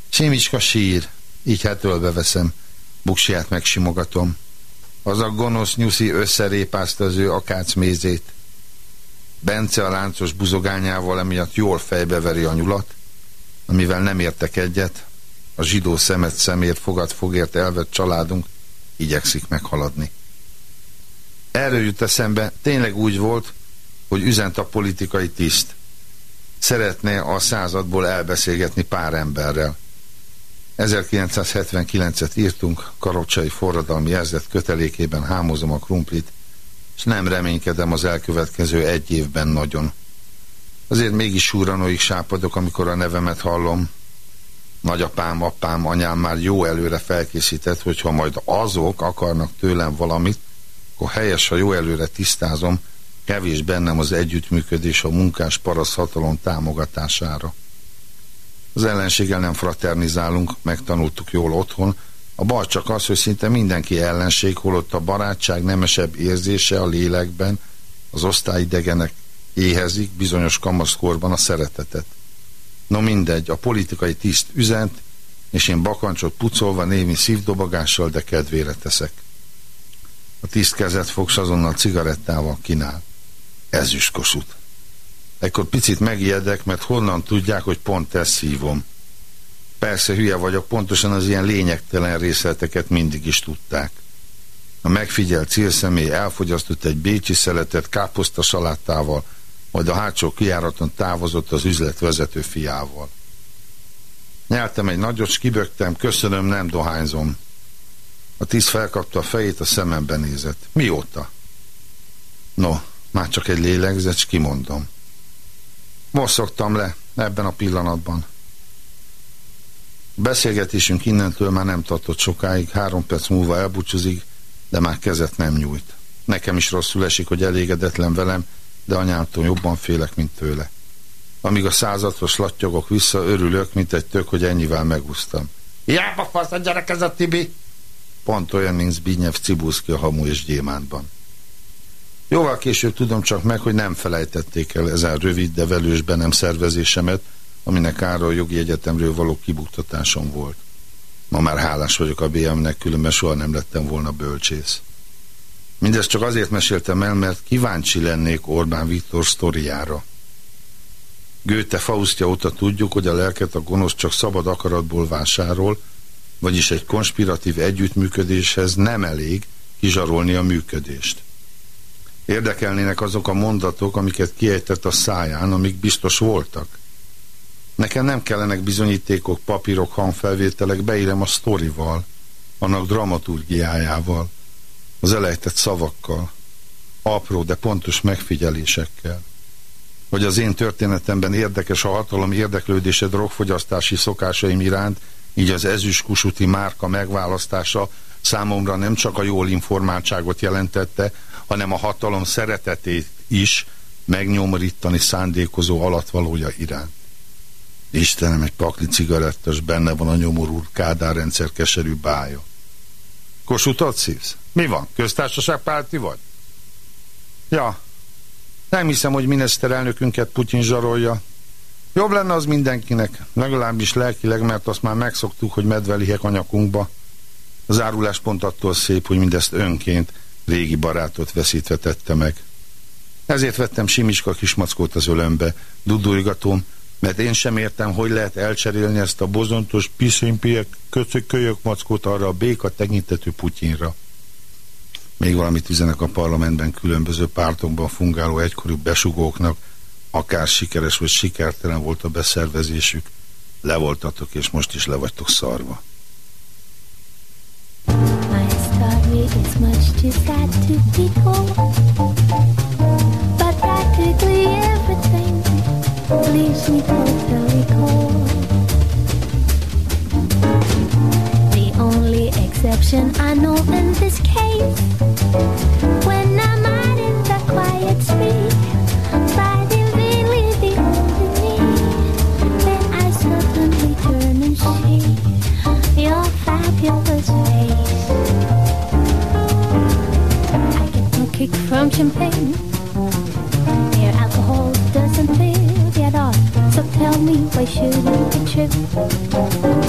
Simicska sír, így hát ölbeveszem, buksiját megsimogatom. Az a gonosz nyuszi összerépázta az ő akác mézét. Bence a láncos buzogányával emiatt jól fejbeveri a nyulat, amivel nem értek egyet, a zsidó szemet szemért fogad fogért elvett családunk igyekszik meghaladni. Erről jut eszembe, tényleg úgy volt, hogy üzent a politikai tiszt. Szeretne a századból elbeszélgetni pár emberrel. 1979-et írtunk, karocsai forradalmi ezred kötelékében hámozom a krumplit, és nem reménykedem az elkövetkező egy évben nagyon. Azért mégis súranóig sápadok, amikor a nevemet hallom. Nagyapám, apám, anyám már jó előre felkészített, hogy ha majd azok akarnak tőlem valamit, akkor helyes, ha jó előre tisztázom, kevés bennem az együttműködés a munkás parasz hatalom támogatására. Az ellenséggel nem fraternizálunk, megtanultuk jól otthon, A baj csak az, hogy szinte mindenki ellenség, holott a barátság nemesebb érzése a lélekben, az osztályidegenek éhezik bizonyos kamaszkorban a szeretetet. No mindegy, a politikai tiszt üzent, és én bakancsot pucolva némi szívdobogással, de kedvére teszek. A tiszt kezet fogsz azonnal cigarettával kínál. Ezüstkosut. Ekkor picit megijedek, mert honnan tudják, hogy pont ezt szívom. Persze hülye vagyok, pontosan az ilyen lényegtelen részleteket mindig is tudták. A megfigyelt célszemély elfogyasztott egy bécsi szeletet káposzta salátával, majd a hátsó kiáraton távozott az üzlet vezető fiával. Nyeltem egy nagyot, kibögtem, köszönöm, nem dohányzom. A tíz felkapta a fejét, a szemembe nézett. Mióta? No, már csak egy lélegzet, kimondom. Most szoktam le, ebben a pillanatban. Beszélgetésünk innentől már nem tartott sokáig, három perc múlva elbúcsúzik, de már kezet nem nyújt. Nekem is rosszul esik, hogy elégedetlen velem, de anyámtól jobban félek, mint tőle. Amíg a századros lattyogok vissza, örülök, mint egy tök, hogy ennyivel megúsztam. Jába fasz a gyerek ez a Tibi! Pont olyan, mint Zbigniew Cibuszki a hamu és gyémántban. Jóval később tudom csak meg, hogy nem felejtették el ezen rövid, de velős be nem szervezésemet, aminek Károly jogi egyetemről való kibuktatásom volt. Ma már hálás vagyok a BM-nek, különben soha nem lettem volna bölcsész. Mindezt csak azért meséltem el, mert kíváncsi lennék Orbán Viktor sztoriára. Gőte Faustja óta tudjuk, hogy a lelket a gonosz csak szabad akaratból vásárol, vagyis egy konspiratív együttműködéshez nem elég kizsarolni a működést. Érdekelnének azok a mondatok, amiket kiejtett a száján, amik biztos voltak. Nekem nem kellenek bizonyítékok, papírok, hangfelvételek, beírem a sztorival, annak dramaturgiájával, az elejtett szavakkal, apró, de pontos megfigyelésekkel. Hogy az én történetemben érdekes a hatalom érdeklődése drogfogyasztási szokásaim iránt, így az ezüstkusúti márka megválasztása számomra nem csak a jól informáltságot jelentette, hanem a hatalom szeretetét is megnyomorítani szándékozó alatvalója iránt. Istenem, egy pakli cigarettas, benne van a nyomorú Kádár rendszer keserű bája. Kosutat szívsz? Mi van? Köztársaságpárti vagy? Ja, nem hiszem, hogy miniszterelnökünket Putyin zsarolja. Jobb lenne az mindenkinek, legalábbis lelkileg, mert azt már megszoktuk, hogy medvelihek a nyakunkba. Az árulás pont attól szép, hogy mindezt önként régi barátot veszítve tette meg. Ezért vettem Simiska kismackót az ölembe, dudulgatom, mert én sem értem, hogy lehet elcserélni ezt a bozontos piszimpiek kölyök mackót arra a béka tekintető Putyinra. Még valamit üzenek a parlamentben különböző pártokban fungáló egykorú besugóknak, akár sikeres vagy sikertelen volt a beszervezésük, le voltatok, és most is le vagytok szarva. Leaves me cold exception I know in this case When I'm out in the quiet street Fighting vainly only me Then I suddenly turn and see Your fabulous face. I get no kick from champagne Mere alcohol doesn't feel yet off So tell me why shouldn't it trip?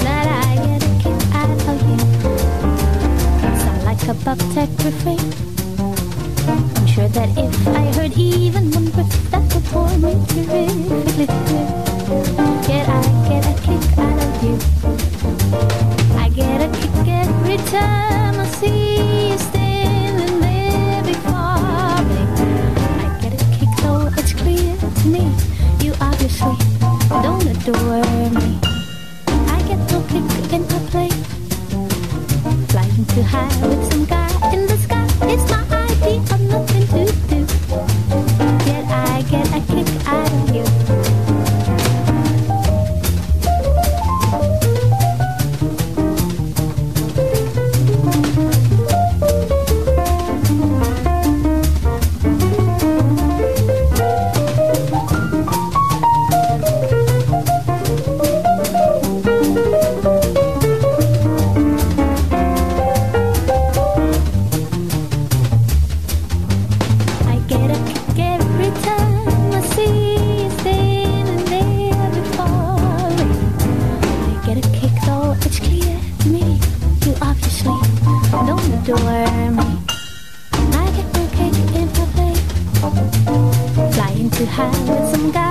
That I Sound like a buck-tech I'm sure that if I heard even one word That would bore me terrifically through Yet I get a kick out of you. I get a kick every time I see you standing there before me. I get a kick though it's clear to me. You obviously don't adore me. I get no kick in high with some guy in the sky. It's my idea of nothing to do. Yet I get a kick out of you behind some guy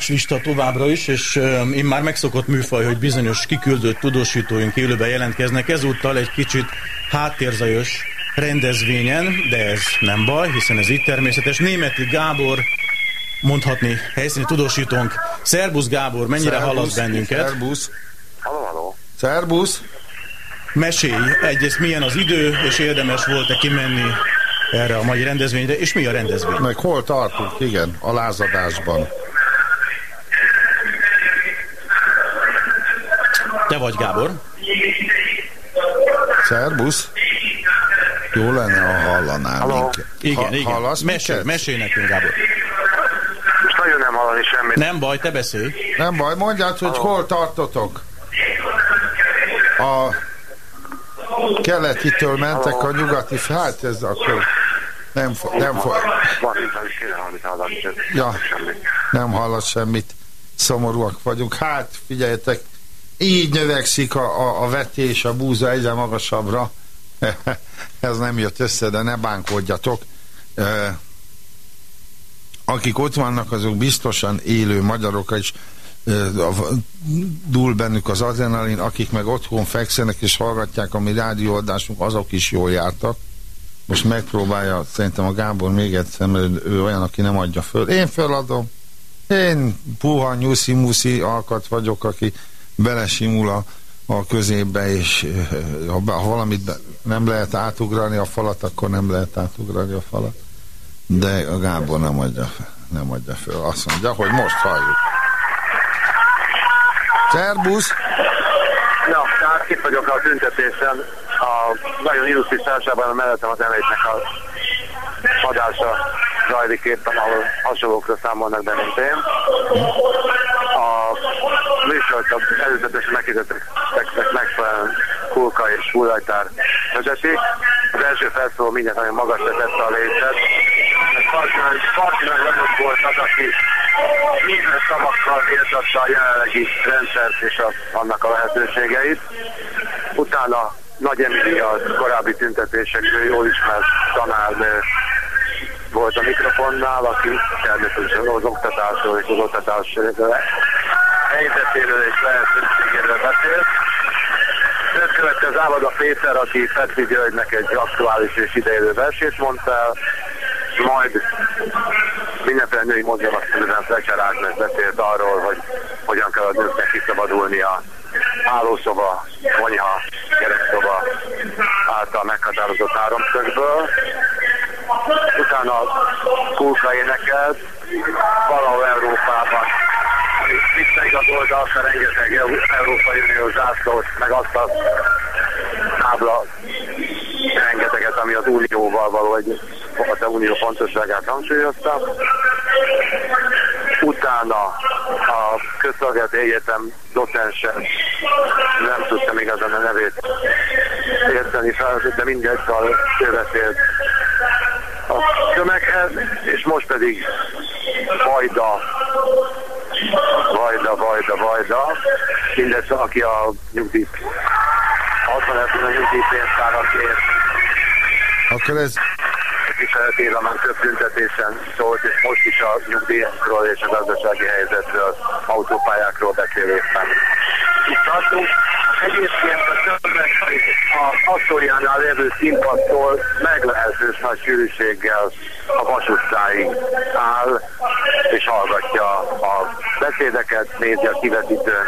Ez itt a bakácslista továbbra is, és én már megszokott műfaj, hogy bizonyos kiküldött tudósítóink élőben jelentkeznek. Ezúttal egy kicsit háttérzajos rendezvényen, de ez nem baj, hiszen ez itt természetes. Németi Gábor, mondhatni helyszíni tudósítónk. Szerbusz Gábor, mennyire Szerbusz, hallasz bennünket? Szerbusz. Halló, halló. Szerbusz. Mesélj, egyrészt milyen az idő, és érdemes volt-e kimenni erre a mai rendezvényre, és mi a rendezvény? Meg hol tartunk? Igen, a lázadásban. Te vagy Gábor? Szerbusz. Jó lenne, ha hallanál Halló. minket. Igen, ha, igen. Hallasz Mesélj, mesélj nekünk, Gábor. Most nagyon nem hallani, semmit. Nem baj, te beszélj. Nem baj, mondjad, hogy hol tartotok. A keletitől mentek a nyugati, hát ez akkor nem, fo- nem, fo- Van, hogy kéne valamit hallani. csak Ja. Nem hallat semmit. Szomorúak vagyunk. Hát, figyeljetek, így növekszik a, a, a vetés, a búza egyre magasabbra. Ez nem jött össze, de ne bánkodjatok. Akik ott vannak, azok biztosan élő magyarok, és dúl bennük az adrenalin, akik meg otthon fekszenek és hallgatják a mi rádióadásunk, azok is jól jártak. Most megpróbálja, szerintem a Gábor még egyszer, mert ő olyan, aki nem adja föl. Én föladom. Én puha, nyuszi, muszi alkat vagyok, aki belesimul a, a középbe, és ha, valamit nem lehet átugrani a falat, akkor nem lehet átugrani a falat. De a Gábor nem adja fel. Nem adja föl. Azt mondja, hogy most halljuk. Szerbusz! Ja, tehát itt vagyok a tüntetésen. A nagyon illusztris társaságban mellettem az M1-nek a adása zajlik éppen, ahol hasonlókra számolnak be, mint én. A műsort az előzetesen meghirdettek megfelelően kulka és hullajtár vezeti. Az első felszóló mindjárt nagyon magas tette a lécet. Partinak azok voltak, aki minden szavakkal értatta a jelenlegi rendszert és a, annak a lehetőségeit. Utána Nagy Emilia a korábbi tüntetésekről jól ismert tanárnő volt a mikrofonnál, aki természetesen az oktatásról és az oktatás helyzetéről és lehetőségéről beszélt. Őt követte az Ávada Péter, aki Petri Györgynek egy aktuális és ideérő versét mondta el, majd mindenféle női mozgalmakszerűen Fletcher Ágnes beszélt arról, hogy hogyan kell a nőknek kiszabadulni a hálószoba, konyha, gyerekszoba által meghatározott háromszögből. Utána kulka énekelt, valahol Európában. Visszaigazolta azt a rengeteg Eu- Európai Unió zászlót, meg azt a tábla rengeteget, ami az Unióval való egy az Unió fontosságát hangsúlyozta. Utána a közszolgálati egyetem docense nem tudtam igazán a nevét érteni fel, de mindegy, szóval ő beszélt a tömeghez, és most pedig Vajda, Vajda, Vajda, Vajda, mindez, aki a nyugdíj 60 a nyugdíjpénztárat kér Akkor ez tiszteletében már több tüntetésen szólt, és most is a nyugdíjakról és a gazdasági helyzetről, autópályákról beszél éppen. Itt tartunk. Egyébként a többek a Asztóriánál lévő színpadtól meglehetős nagy sűrűséggel a vasutcáig áll, és hallgatja a beszédeket, nézi a kivetítőn,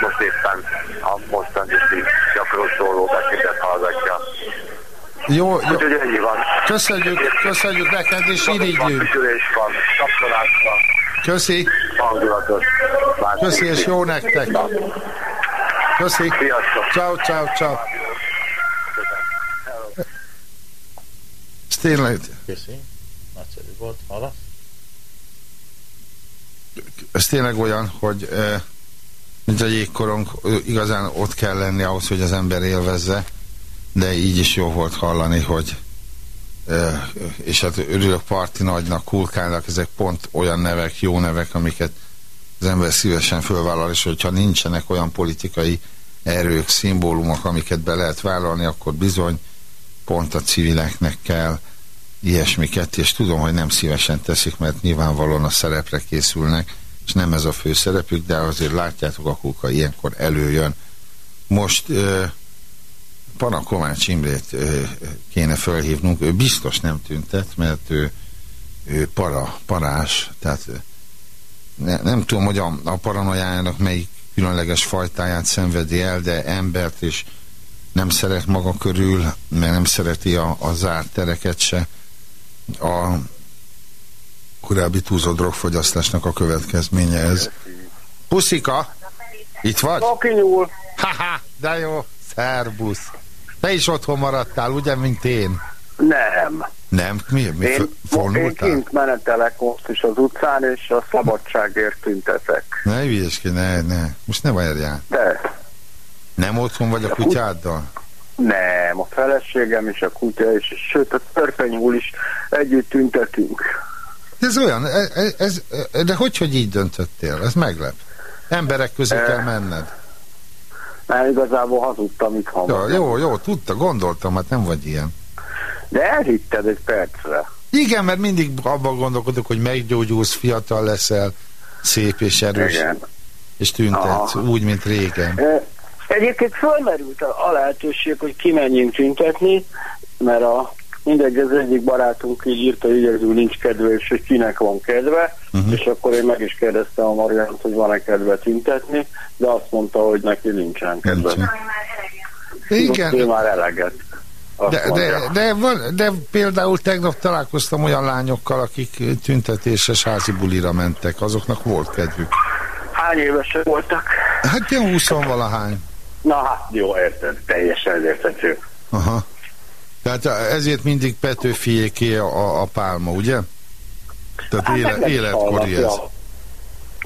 most éppen a mostani gyakran szóló beszédet hallgatja. Jó, jó. Úgyhogy ennyi van. Köszönjük, köszönjük neked, és irigyünk. Van, kapcsolás van, Köszi, hangulatos. Köszi, és jó nektek. Köszi. Ciao, ciao, ciao. Ez tényleg, Köszi. Nagyszerű volt. Hallasz? ez tényleg olyan, hogy eh, mint a jégkorong, igazán ott kell lenni ahhoz, hogy az ember élvezze, de így is jó volt hallani, hogy és hát örülök Parti Nagynak, Kulkának, ezek pont olyan nevek, jó nevek, amiket az ember szívesen fölvállal, és hogyha nincsenek olyan politikai erők, szimbólumok, amiket be lehet vállalni, akkor bizony pont a civileknek kell ilyesmiket, és tudom, hogy nem szívesen teszik, mert nyilvánvalóan a szerepre készülnek, és nem ez a fő szerepük, de azért látjátok, a kuka ilyenkor előjön. Most uh, Pana Kovács Imrét kéne felhívnunk, ő biztos nem tüntet, mert ő, ő para, parás, tehát ne, nem tudom, hogy a, a paranoiájának melyik különleges fajtáját szenvedi el, de embert is nem szeret maga körül, mert nem szereti a, a zárt tereket se. A korábbi túlzott drogfogyasztásnak a következménye ez. Puszika, itt vagy? Kinyúl. Haha, de jó, szerbusz. Te is otthon maradtál, ugye, mint én? Nem. Nem? Mi? mi Én, én kint menetelek most is az utcán, és a szabadságért tüntetek. Ne hülyeskedj, ne, ne. Most ne várjál. De Nem otthon vagy a kutyáddal? nem, a feleségem és a kutya is, sőt a törpenyúl is együtt tüntetünk. Ez olyan, ez, ez, de hogy, hogy így döntöttél? Ez meglep. Emberek közé Eh. kell menned. Mert igazából hazudtam itt Jó, hamar. jó, jó, tudta, gondoltam, hát nem vagy ilyen. De elhitted egy percre. Igen, mert mindig abban gondolkodok, hogy meggyógyulsz, fiatal leszel, szép és erős, Igen. és tüntetsz, Aha. úgy, mint régen. Egyébként fölmerült a lehetőség, hogy kimenjünk tüntetni, mert a mindegy, az egyik barátunk így írta, hogy egyedül nincs kedve, és hogy kinek van kedve, uh-huh. és akkor én meg is kérdeztem a Mariant, hogy van-e kedve tüntetni, de azt mondta, hogy neki nincsen kedve. Nincsen. Igen. Ő Igen, már eleget. De, de, de, van, de például tegnap találkoztam olyan lányokkal, akik tüntetéses házi bulira mentek, azoknak volt kedvük. Hány évesek voltak? Hát ilyen 20 valahány. Na hát, jó, érted, teljesen érthető. Aha. Tehát ezért mindig Petőfiéké a, a pálma, ugye? Tehát Hát, éle, életkori ez.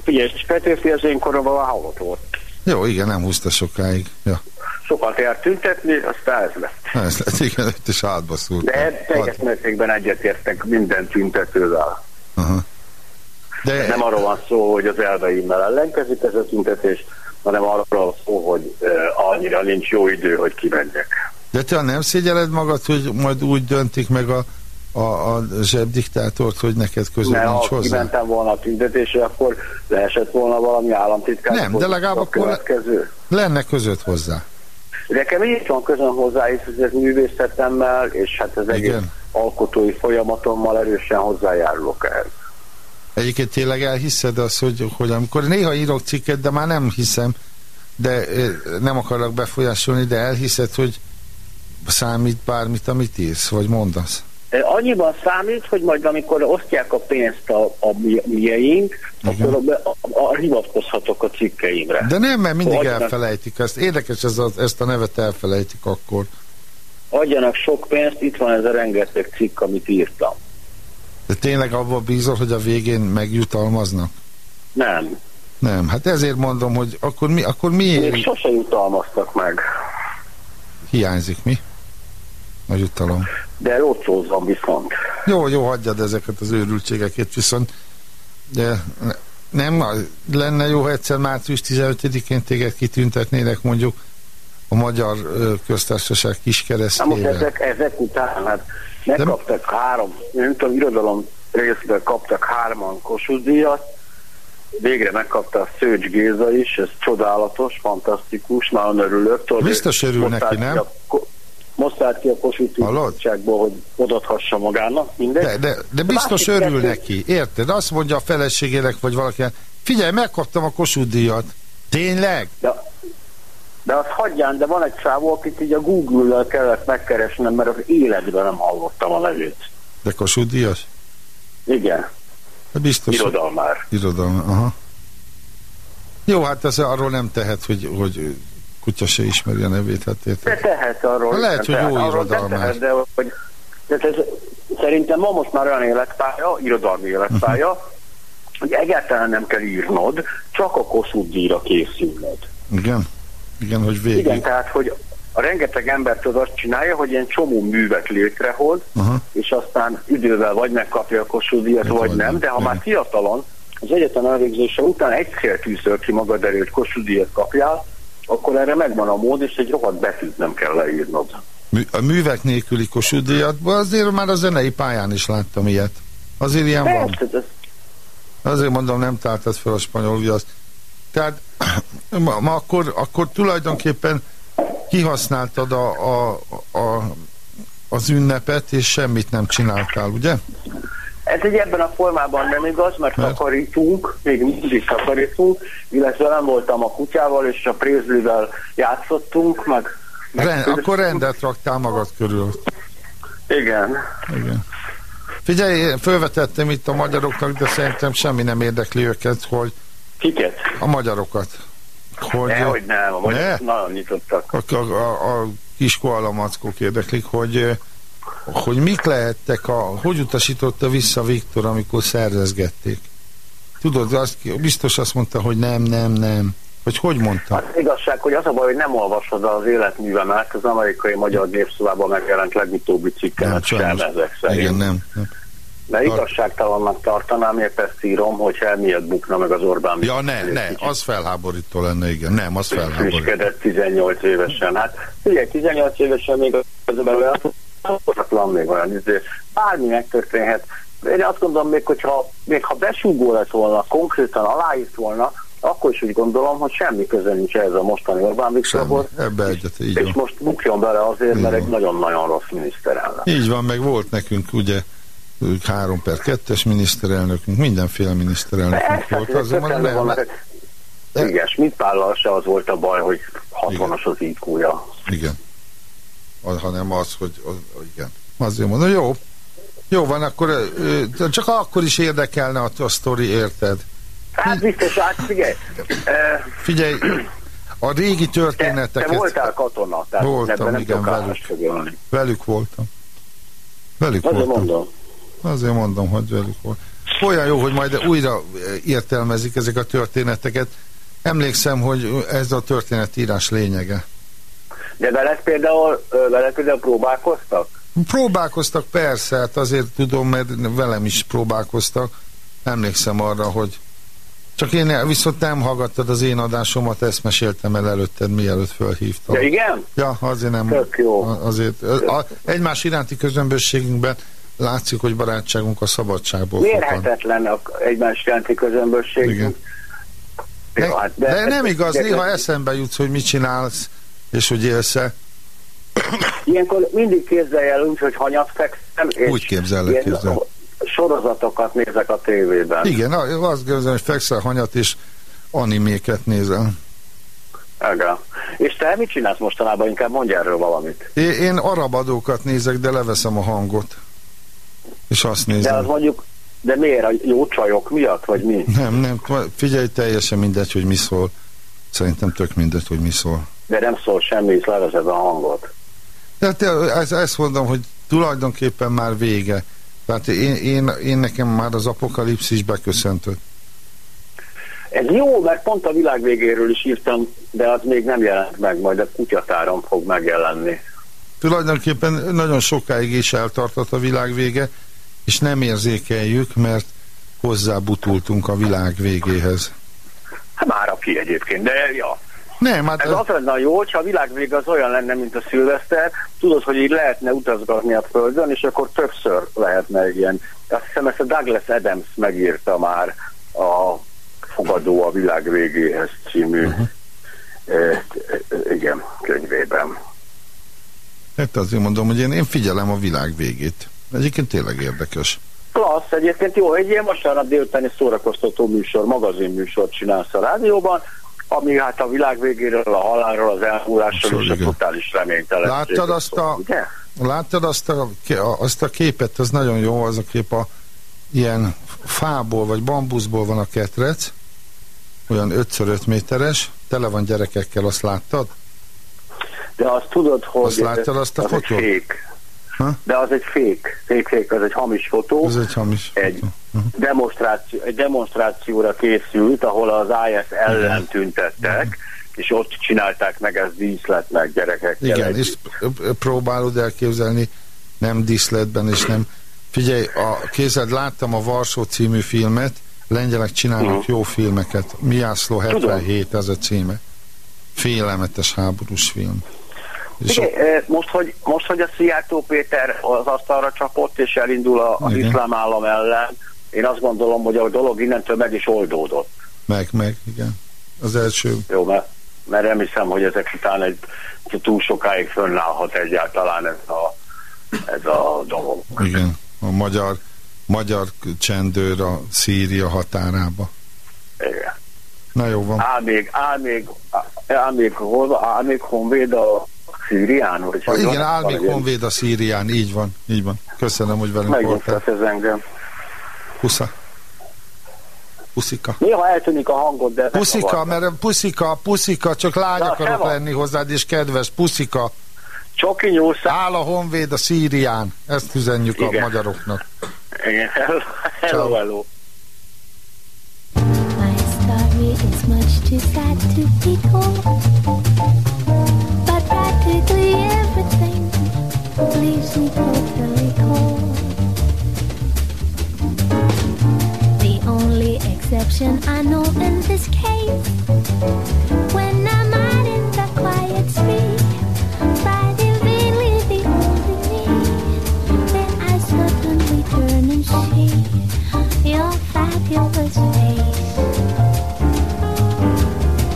Figyelj, és Petőfi az én koromban már halott volt. Jó, igen, nem húzta sokáig. Ja. Sokat járt tüntetni, aztán ez lett. Ez lett, igen, itt is hátba szúrt. De teljes mértékben egyetértek minden tüntetővel. Aha. De Nem arról van szó, hogy az elveimmel ellenkezik ez a tüntetés, hanem arról van szó, hogy uh, annyira nincs jó idő, hogy kimenjek. De te nem szégyeled magad, hogy majd úgy döntik meg a, a, a zsebdiktátort, hogy neked között Mert nincs ha hozzá? kimentem volna a tüntetésre, akkor leesett volna valami államtitkár. Nem, de legalább a akkor- következő. Lenne között hozzá. Nekem így van közön hozzá, hisz ez művészetemmel, és hát az egész Igen. alkotói folyamatommal erősen hozzájárulok ehhez. Egyébként tényleg elhiszed azt, hogy, hogy amikor néha írok cikket, de már nem hiszem, de eh, nem akarok befolyásolni, de elhiszed, hogy számít bármit, amit írsz, vagy mondasz. Annyiban számít, hogy majd amikor osztják a pénzt a, a mi- mieink, akkor a, a, a, hivatkozhatok a cikkeimre. De nem, mert mindig Hogy- elfelejtik ezt. Érdekes, ez a, ezt a nevet elfelejtik akkor. Adjanak sok pénzt, itt van ez a rengeteg cikk, amit írtam. De tényleg abban bízol, hogy a végén megjutalmaznak? Nem. Nem, hát ezért mondom, hogy akkor, mi, akkor miért Még sose jutalmaztak meg. hiányzik mi? A jutalom. De rócsózzam viszont. Jó, jó, hagyjad ezeket az őrültségeket, viszont de nem lenne jó, ha egyszer március 15-én téged kitüntetnének mondjuk a Magyar Köztársaság Na most kiskeresztjével. ezek, ezek után, hát megkaptak három, nem tudom, irodalom részben kaptak hárman Kossuth díjat, végre megkapta a Szőcs Géza is, ez csodálatos, fantasztikus, nagyon örülök. Tudod, Biztos örül neki, nem? a Most állt ki a Kossuth bizottságból, hogy odathassa magának, mindegy. De, de, de biztos másik örül kettő- neki, érted? Azt mondja a feleségének, vagy valaki, figyelj, megkaptam a Kossuth díjat. Tényleg? De, de azt hagyján, de van egy csávó, akit így a Google-lel kellett megkeresnem, mert az életben nem hallottam a nevét. De Kossuth díjas? Igen, De biztos. irodalmár. Irodalom, aha. Jó, hát ez arról nem tehet, hogy, hogy kutya se ismeri a nevét, hát érted? De tehet arról. Ha lehet, hogy jó irodalmár. de de hogy, tehát ez, szerintem ma most már olyan életpálya, irodalmi életpálya, Mhm. hogy egyáltalán nem kell írnod, csak a Kossuth díjra készülnöd. Igen? Igen, hogy végig. Igen, tehát, hogy a rengeteg ember tudod azt csinálja, hogy ilyen csomó művet létrehoz, Aha. és aztán idővel vagy megkapja a Kossuth díjat, Hát, vagy vagy nem, nem. de ha már fiatalon az egyetem elvégzése után egy cél tűzöl ki magad elő, hogy Kossuth díjat kapjál, akkor erre megvan a mód, és egy rohadt betűt nem kell leírnod. A művek nélküli Kossuth díjatban azért már a zenei pályán is láttam ilyet. Azért ilyen van. Persze, ez, Azért mondom, nem táltad fel a spanyol viaszt. Tehát ma, ma akkor, akkor tulajdonképpen kihasználtad a, a, a, az ünnepet, és semmit nem csináltál, ugye? Ez egy ebben a formában nem igaz, mert Mert? takarítunk, még mindig takarítunk, illetve nem voltam a kutyával, és a prézlivel játszottunk, meg... meg Ren, akkor rendet raktál magad körül. Igen. Igen. Figyelj, én fölvetettem itt a magyaroknak, de szerintem semmi nem érdekli őket, hogy Kiket? a magyarokat. Hogy, Nehogy nem, a Ne? magyarok nagyon nyitottak. a, a, a, a kis koala mackók érdeklik, hogy, hogy mik lehettek a, hogy utasította vissza Viktor, amikor szervezgették. Tudod, azt, biztos azt mondta, hogy nem, nem, nem. Vagy hogy mondta? Az igazság, hogy az a baj, hogy nem olvasod az életművemet, az amerikai magyar népszavában megjelent legutóbbi cikkemet sem ezek szerint. Igen, nem. nem. De igazságtalannak tartanám, épp ezt írom, hogy emiatt bukna meg az Orbán. Ja, ne, ne, az felháborító lenne, igen. Nem, az felháborító. Frisskedett 18 évesen. Hát ugye 18 évesen még az olyan, van még olyan, izé, bármi megtörténhet. Én azt gondolom, még hogyha még ha besúgó lett volna, konkrétan aláírt volna, akkor is úgy gondolom, hogy semmi köze nincs ez a mostani Orbán Viktorhoz. Ebbe egyet, így És van. most bukjon bele azért, Így mert van. egy nagyon-nagyon rossz miniszterelnök. Így van, meg volt nekünk ugye ők három per kettes miniszterelnökünk, mindenféle miniszterelnökünk Persze, volt. hát van, nem, mert- Igen, Schmidt-Pállal se az volt a baj, hogy 60-as az IQ-ja. igen. Hanem az, hogy az, igen. Azért mondom, jó. Jó van, akkor csak akkor is érdekelne a, a sztori, érted? Hát biztos, hát figyelj, Figyelj, a régi te, történeteket... te voltál katona, tehát Voltam, ebben nem igen, velük. Velük voltam. Velük Azért voltam. mondom. Azért mondom, hogy velük volt. Olyan jó, hogy majd újra értelmezik ezek a történeteket. Emlékszem, hogy ez a történetírás lényege. De veled például, veled például próbálkoztak? Próbálkoztak persze, hát azért tudom, mert velem is próbálkoztak. Emlékszem arra, hogy csak én viszont nem hallgattad az én adásomat, ezt meséltem el előtted, mielőtt fölhívtam. Ja, igen? Ja, azért nem. Tök jó. Azért, a, egymás iránti közömbösségünkben látszik, hogy barátságunk a szabadságból. Mérhetetlen a egymás iránti közömbösség. Igen. De, hát de nem igaz, de- néha eszembe jutsz, hogy mit csinálsz, és hogy élsz-e. Ilyenkor mindig képzelj el úgy, hogy hanyat fekszem, és Úgy képzellek, képzel. sorozatokat nézek a tévében. Igen, azt képzelem, hogy fekszel hanyat, és animéket nézel. Igen. És te mit csinálsz mostanában? Inkább mondj erről valamit. Én, én arabadókat nézek, de leveszem a hangot. És azt De az nézem. mondjuk, de miért? A jó csajok miatt, vagy mi? Nem, nem, figyelj, teljesen mindegy, hogy mi szól. Szerintem tök mindegy, hogy mi szól. De nem szól semmi, és levezed a hangot. De te, ezt, ezt mondom, hogy tulajdonképpen már vége. Tehát én, én, én nekem már az apokalipszis beköszöntött. Ez jó, mert pont a világ végéről is írtam, de az még nem jelent meg, majd a kutyatáron fog megjelenni. Tulajdonképpen nagyon sokáig is eltartott a világ vége, és nem érzékeljük, mert hozzábutultunk a világ végéhez. Hát már aki egyébként, de ja. Nem, hát Ez az lenne jó, hogyha a világ vége az olyan lenne, mint a szilveszter, tudod, hogy így lehetne utazgatni a Földön, és akkor többször lehetne ilyen. Azt hiszem, ezt a Douglas Adams megírta már a Fogadó a világ végéhez című uh-huh. e, igen, könyvében. hát azért mondom, hogy én, én figyelem a világ végét. Egyébként tényleg érdekes. Klassz, egyébként jó, egy ilyen vasárnap délutáni szórakoztató műsor, magazin műsort csinálsz a rádióban, ami hát a világ végéről, a halálról, az elmúlásról és a totális reménytelenségről Láttad azt a, Ugye? láttad azt a, azt a képet, az nagyon jó, az a kép a ilyen fából vagy bambuszból van a ketrec, olyan 5x5 méteres, tele van gyerekekkel, azt láttad? De azt tudod, hogy Azt láttad azt a az fotót? fék. De az egy fék. Fék, fék, az egy hamis fotó. Ez egy hamis. Egy demonstráció, egy demonstrációra készült, ahol az IS ellen tüntettek, és ott csinálták meg ezt díszletnek gyerekekkel. Igen, együtt. és próbálod elképzelni, nem diszletben, és nem... Figyelj, a, kézed, láttam a Varsó című filmet, lengyelek csinálnak Mhm. jó filmeket. Miászló 77, ez a címe. Félelmetes háborús film. Figyelj, eh, most, hogy, most, hogy a Szijjártó Péter az asztalra csapott, és elindul a, az Igen. iszlám állam ellen, én azt gondolom, hogy a dolog innentől meg is oldódott. meg, meg, igen. Az első, Jó, mert, mert nem hiszem, hogy ezek után egy, túl sokáig fönnállhat egyáltalán ez a, ez a dolog. igen, a magyar, magyar csendőr a Szíria határába. Igen. Na jó van. Áll még, áll még, áll még, hol, áll még honvéd a Szírián? Vagy hogy igen, egy- honvéd a Szírián, így van, így van. Köszönöm, hogy velünk voltál. Ez engem. Pusza. Puszika. Néha eltűnik a hangod, de... Puszika, mert puszika, puszika, csak lány Na, akarok lenni hozzád, és kedves, puszika. Csoki nyúlszám. Áll a honvéd a Szírián. Ezt üzenjük a Igen. magyaroknak. Igen, hello, hello, hello. My story is much too sad to be told. Everything leaves me totally cold. The only exception I know in this case, when I'm out in the quiet street, vainly the only need, then I suddenly turn and see your fabulous face.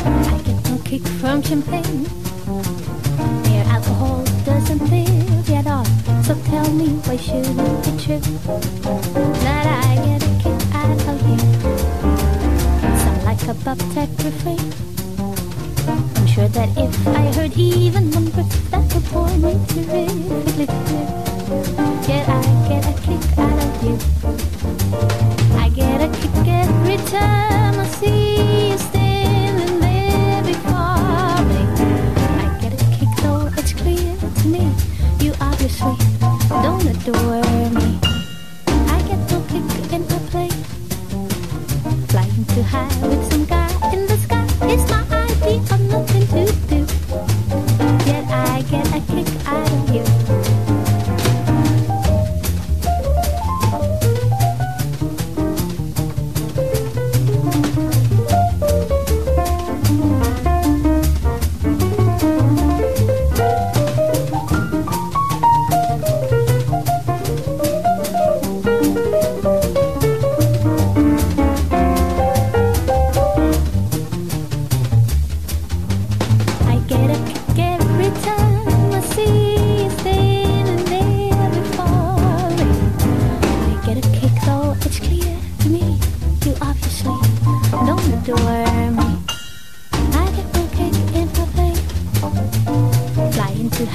I get kick from champagne. Alcohol doesn't feel yet off. So tell me why shouldn't it true that I get a kick out of you? Sound like a bobtack refrain. I'm sure that if I heard even one breath, that would bore me terrifically. Yet I get a kick out of you. I get a kick every time I see obviously don't adore me. I get no kick in a plane, flying too high with some guy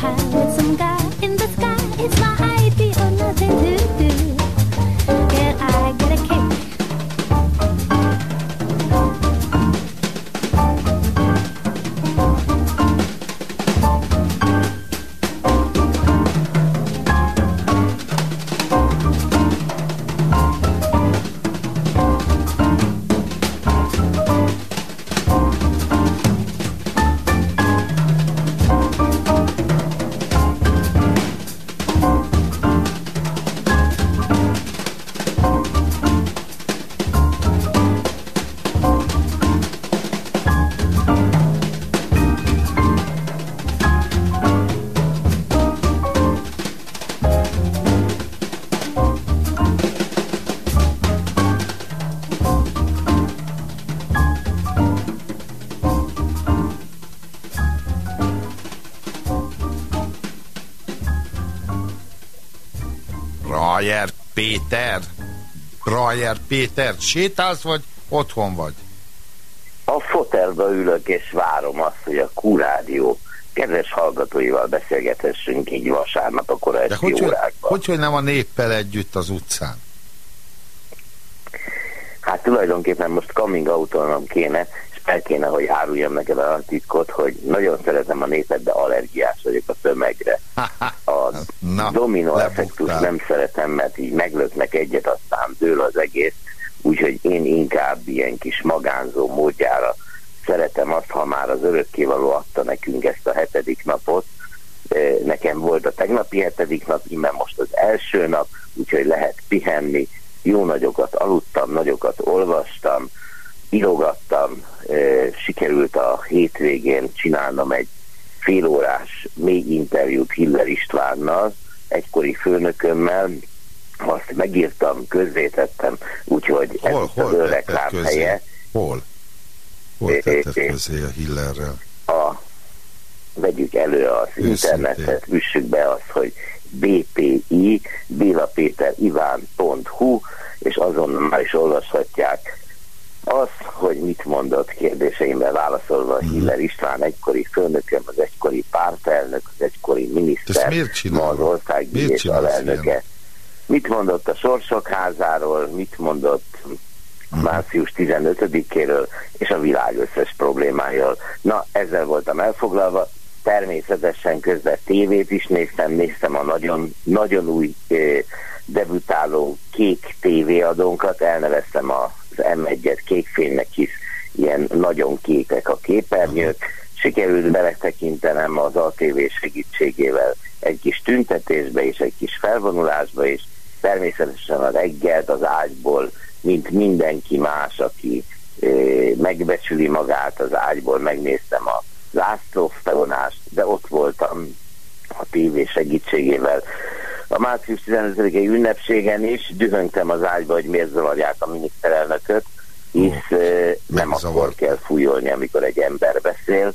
flying too with some guy in the sky. It's my idea of nothing to do. Yet I get a kick. Péter. Rajer Péter. Sétálsz, vagy otthon vagy? A fotelba ülök és várom azt, hogy a Q-rádió kedves hallgatóival beszélgethessünk így vasárnap a korai De hogy, órákban. hogy, hogy nem a néppel együtt az utcán? Hát tulajdonképpen most coming out kéne, és el kéne, hogy áruljam neked a titkot, hogy nagyon szeretem a népet, de allergiás vagyok a tömegre. Na, dominó effektus nem szeretem, mert így meglöknek egyet, aztán dől az egész, úgyhogy én inkább ilyen kis magánzó módjára szeretem azt, ha már az örökkévaló adta nekünk ezt a hetedik napot. Eh, Nekem volt a tegnapi hetedik nap, innen most az első nap, úgyhogy lehet pihenni. Jó nagyokat aludtam, nagyokat olvastam, írogattam, eh, sikerült a hétvégén csinálnom egy félórás mély interjút Hiller Istvánnal, főnökömmel, azt megírtam, közzétettem, úgyhogy ez Hol, az hol tetted reklám közé? helye. Hol? Hol tetted közé a Hillerrel? a, vegyük elő az internetet, üssük be azt, hogy bpi, Béla Péter Iván.hu, és azon már is olvashatják az, hogy mit mondott kérdéseimre válaszolva Mhm. Hiller István, egykori főnököm, az egykori pártelnök, az egykori Ezt miniszter, miért ma az csinálod? Országgyűlés csinálsz alelnöke. Mit mondott a Sorsok házáról, mit mondott Mhm. március 15-éről és a világ összes problémájáról. Na, ezzel voltam elfoglalva, természetesen közben tévét is néztem, néztem a nagyon, nagyon új eh, debütáló kék tévéadónkat, 25-i ünnepségen is dühöngtem az ágyba, hogy miért zavarják a miniszterelnököt, hisz uh, nem megzavar. akkor kell fújolni, amikor egy ember beszél,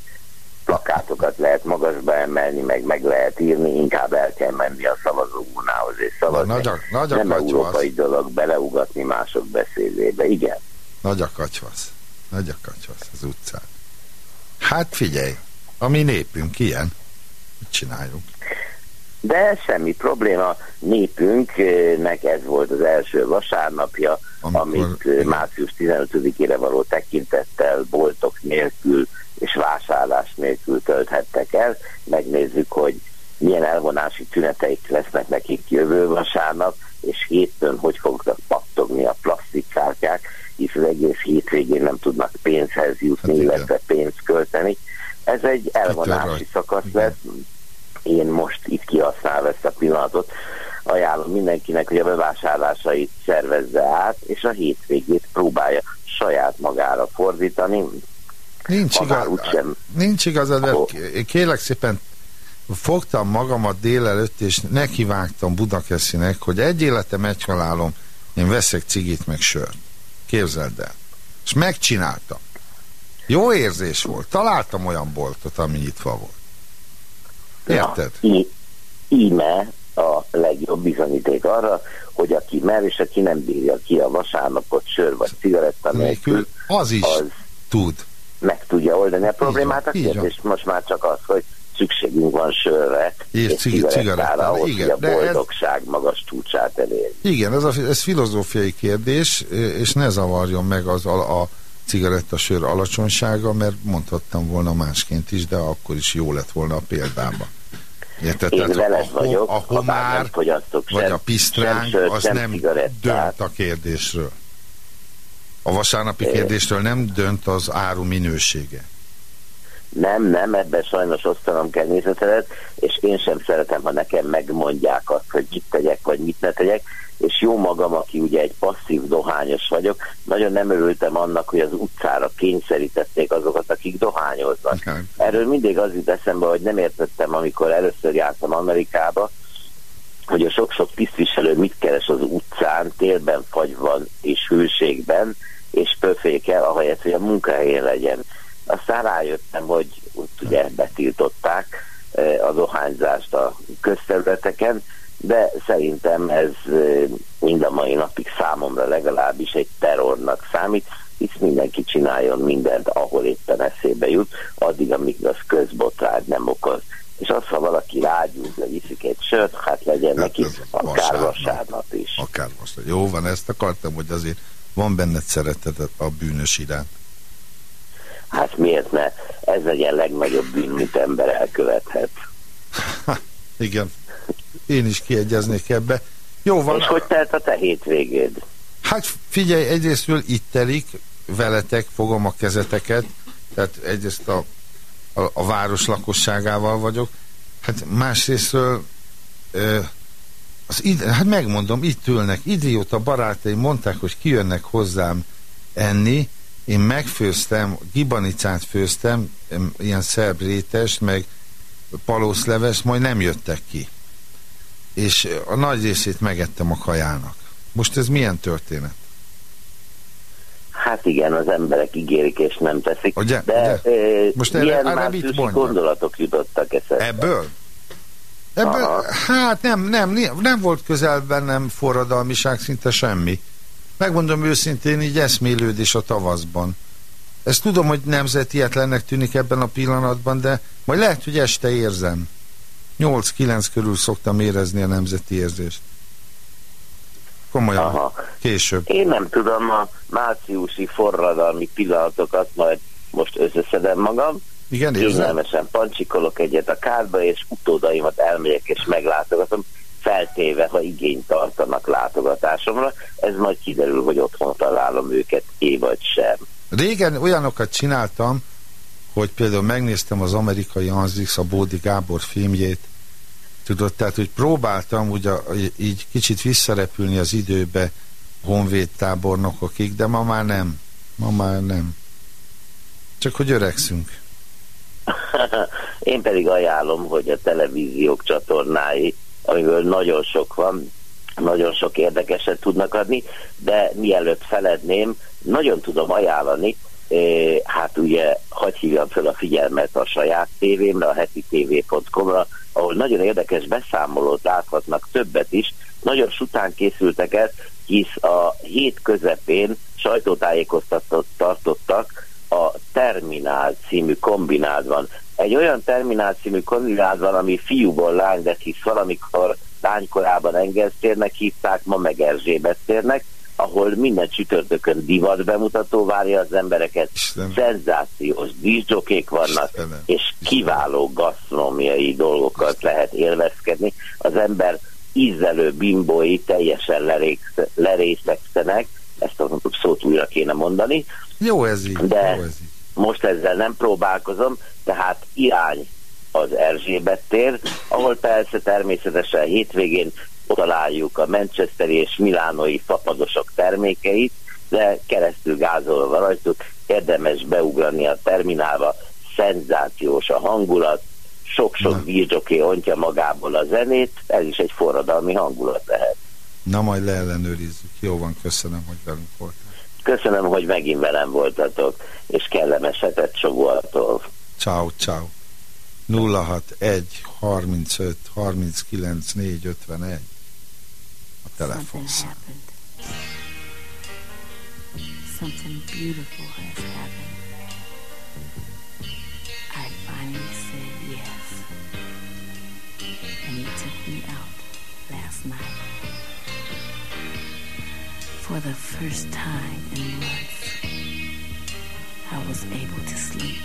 plakátokat lehet magasba emelni, meg meg lehet írni, inkább el kell menni a szavazóúrnához és szavazni. Nagy, nagy nem európai az. dolog beleugatni mások beszédébe, igen. Nagy a katyvasz, nagy a katyvasz az utcán. Hát figyelj, a mi népünk ilyen, mit csináljunk? De semmi probléma, népünknek ez volt az első vasárnapja, Amikor, amit március 15-ére való tekintettel boltok nélkül és vásárlás nélkül tölthettek el. Megnézzük, hogy milyen elvonási tüneteik lesznek nekik jövő vasárnap, és hétfőn hogy fognak pattogni a plastikkártyák, hisz az egész hétvégén nem tudnak pénzhez jutni, hát illetve pénzt költeni. Ez egy elvonási szakasz lesz. Én most itt kihasználva ezt a pillanatot, ajánlom mindenkinek, hogy a bevásárlásait szervezze át, és a hétvégét próbálja saját magára fordítani. Nincs, igaz, úgysem, nincs igazad, mert kérlek szépen fogtam magamat délelőtt, és nekivágtam Budakeszinek, hogy egy életem, egy halálom, én veszek cigit, meg sört. Képzeld el. És megcsináltam. Jó érzés volt. Találtam olyan boltot, ami nyitva volt. Érted? Na, íme a legjobb bizonyíték arra, hogy aki mer, és aki nem bírja ki a vasárnapot sör vagy cigaretta nélkül, az is az tud. Meg tudja oldani a problémát. A kérdés most már csak az, hogy szükségünk van sörre és, és cigarettára, ahhoz, igen, hogy a boldogság ez... magas csúcsát elér. Igen, ez, a, ez filozófiai kérdés, és ne zavarjon meg az a, a cigarettasör alacsonysága, mert mondhattam volna másként is, de akkor is jó lett volna a példában. Érted? Én veled a, vagyok, a homár, vagy sem, a pisztránk, sem az nem dönt a kérdésről. A vasárnapi kérdésről nem dönt az áru minősége. Nem, nem, ebben sajnos osztanom kell nézetedet, és én sem szeretem, ha nekem megmondják azt, hogy mit tegyek, vagy mit ne tegyek, és jó magam, aki ugye egy passzív dohányos vagyok, nagyon nem örültem annak, hogy az utcára kényszerítették azokat, akik dohányoznak. Erről mindig az jut eszembe, hogy nem értettem, amikor először jártam Amerikába, hogy a sok-sok tisztviselő mit keres az utcán, télben, fagyban és hűségben, és pöfékel, ahelyett, hogy a munkahelyén legyen. Aztán rájöttem, hogy ott ugye betiltották a dohányzást a közterületeken, de szerintem ez mind a mai napig számomra legalábbis egy terrornak számít, hisz mindenki csináljon mindent, ahol éppen eszébe jut, addig, amíg az közbotrány nem okoz. És az, ha valaki rágyúz, leviszik egy sört, hát legyen hát neki akár vasárnap, vasárnap is. Akár vasárnap. Jó van, ezt akartam, hogy azért van benned szeretetet a bűnös iránt. Hát miért ne? Ez legyen legnagyobb bűn, mint ember elkövethet. Igen. Én is kiegyeznék ebbe. Jó van. És hogy telt a te hétvégéd? Hát figyelj, egyrésztről itt telik, veletek, fogom a kezeteket, tehát egyrészt a, a, a város lakosságával vagyok, hát másrésztről ö, az id hát megmondom, itt ülnek, idióta barátaim mondták, hogy kijönnek hozzám enni, én megfőztem, gibanicát főztem, ilyen szerb rétest, meg palószleves, majd nem jöttek ki. És a nagy részét megettem a kajának. Most ez milyen történet? Hát igen, az emberek ígérik és nem teszik. Ugye, de ugye? Most erre, erre mit gondolatok jutottak eszembe? Ebből? Ebből, hát nem, nem, nem volt közel bennem forradalmiság, szinte semmi. Megmondom őszintén, így eszmélődés a tavaszban. Ezt tudom, hogy nemzetietlennek tűnik ebben a pillanatban, de majd lehet, hogy este érzem. 8-9 körül szoktam érezni a nemzeti érzést. Komolyan. Aha. Később. Én nem tudom, a márciusi forradalmi pillanatokat majd most összeszedem magam, Igen, érzed? Kényelmesen pancsikolok egyet a kádba, és utódaimat elmegyek és meglátogatom, feltéve, ha igényt tartanak látogatásomra. Ez majd kiderül, hogy otthon találom őket, é vagy sem. Régen olyanokat csináltam, hogy például megnéztem az amerikai Anzix, a Bódi Gábor filmjét, tudod, tehát hogy próbáltam ugye így kicsit visszarepülni az időbe honvéd tábornokokig, de ma már nem. Ma már nem. Csak hogy öregszünk. Én pedig ajánlom, hogy a televíziók csatornái, amiből nagyon sok van, nagyon sok érdekeset tudnak adni, de mielőtt feledném, nagyon tudom ajánlani, eh, hát ugye hagy hívjam fel a figyelmet a saját tévémre, a heti tv.com-ra, ahol nagyon érdekes beszámolót láthatnak többet is, nagyon sután készültek el, hisz a hét közepén sajtótájékoztatót tartottak a Terminál című kombinátban. Egy olyan Terminál című kombinátban, ami fiúból lány, de hisz valamikor lánykorában engedtérnek hívták, ma meg Erzsébet térnek, ahol minden csütörtökön divat bemutató várja az embereket, Istenem. szenzációs díszcsokék vannak, Istenem. és kiváló gasztronómiai dolgokat lehet élvezkedni. Az ember ízlelő bimbói teljesen lerészekszenek, ezt a szót újra kéne mondani. Jó ez így. De jó ez így. Most ezzel nem próbálkozom, tehát irány az Erzsébet tér, ahol persze természetesen hétvégén találjuk a Manchesteri és Milánoi fapadosok termékeit, de keresztül gázolva rajtuk érdemes beugrani a terminálba, szenzációs a hangulat, sok-sok vízsoké ontja magából a zenét, ez is egy forradalmi hangulat lehet. Na majd leellenőrizzük. Jó van, köszönöm, hogy velünk voltál. Köszönöm, hogy megint velem voltatok, és kellemes hetet Sogoltól. Ciao, ciao. 061 35 39 4 51 a telefonszám. Something beautiful has happened. For the first time in months, I was able to sleep.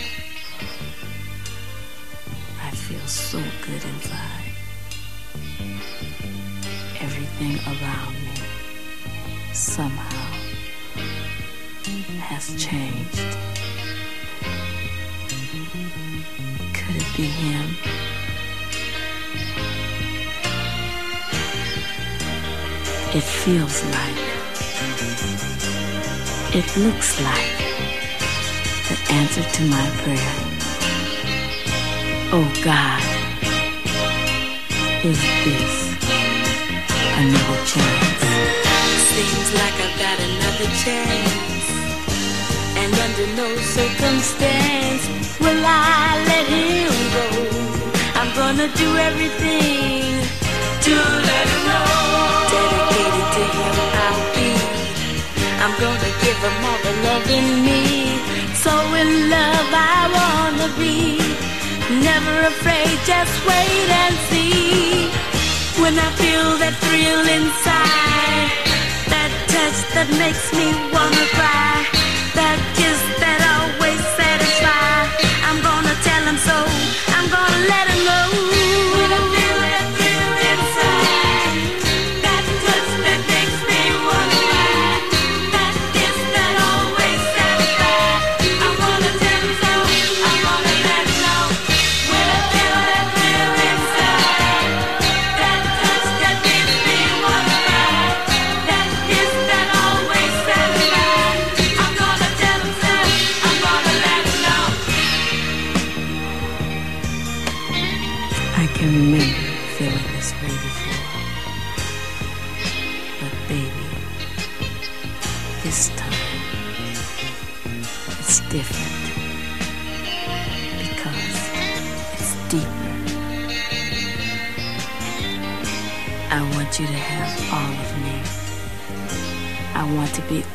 I feel so good inside. Everything around me somehow has changed. Could it be him? It feels like, it looks like the answer to my prayer. Oh God, is this another chance? Seems like I've got another chance. And under no circumstance will I let him go. I'm gonna do everything to let him know. Dedicated to him be. I'm gonna give him all the love in me. So in love I wanna be. Never afraid, just wait and see. When I feel that thrill inside, that touch that makes me wanna cry,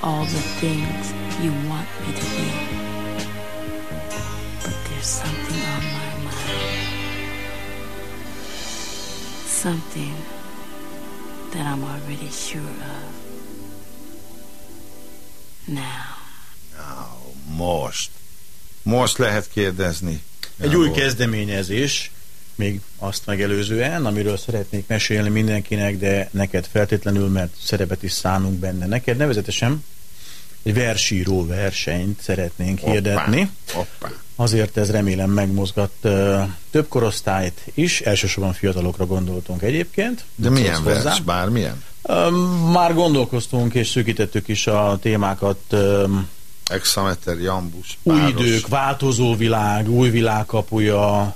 all the things you want me to be. But there's something on my mind. Something that I'm already sure of. Now. Most. Most lehet kérdezni. Egy új kezdeményezés, még azt megelőzően, amiről szeretnék mesélni mindenkinek, de neked feltétlenül, mert szerepet is szánunk benne. Neked nevezetesen egy versíró versenyt szeretnénk hoppá, hirdetni. Hoppá. Azért ez remélem megmozgat uh, több korosztályt is, elsősorban fiatalokra gondoltunk egyébként. De milyen vers? Hozzá. Bármilyen? Uh, már gondolkoztunk és szűkítettük is a témákat. Uh, Exameter, Jambus, Új idők, változó világ, új világkapuja.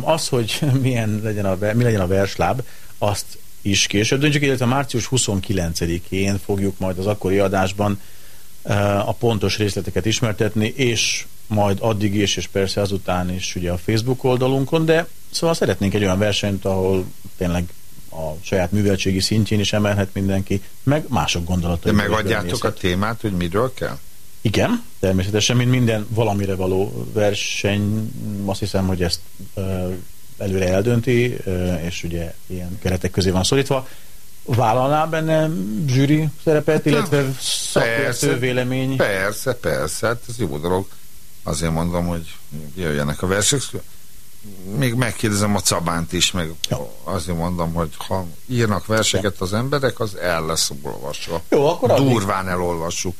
Az, hogy milyen legyen a, mi legyen a versláb, azt is később döntjük, illetve március 29-én fogjuk majd az akkori adásban a pontos részleteket ismertetni, és majd addig is, és persze azután is ugye a Facebook oldalunkon, de szóval szeretnénk egy olyan versenyt, ahol tényleg a saját műveltségi szintjén is emelhet mindenki, meg mások gondolatai. De megadjátok a témát, hogy miről kell? Igen, természetesen, mint minden valamire való verseny, azt hiszem, hogy ezt uh, előre eldönti, uh, és ugye ilyen keretek közé van szorítva vállalná benne zsűri szerepet, hát illetve szakértő vélemény? Persze, persze, hát ez jó dolog. Azért mondom, hogy jöjjenek a versek. Még megkérdezem a Cabánt is, meg Jó. azért mondom, hogy ha írnak verseket az emberek, az el lesz olvasva. Jó, akkor Durván addig... elolvassuk.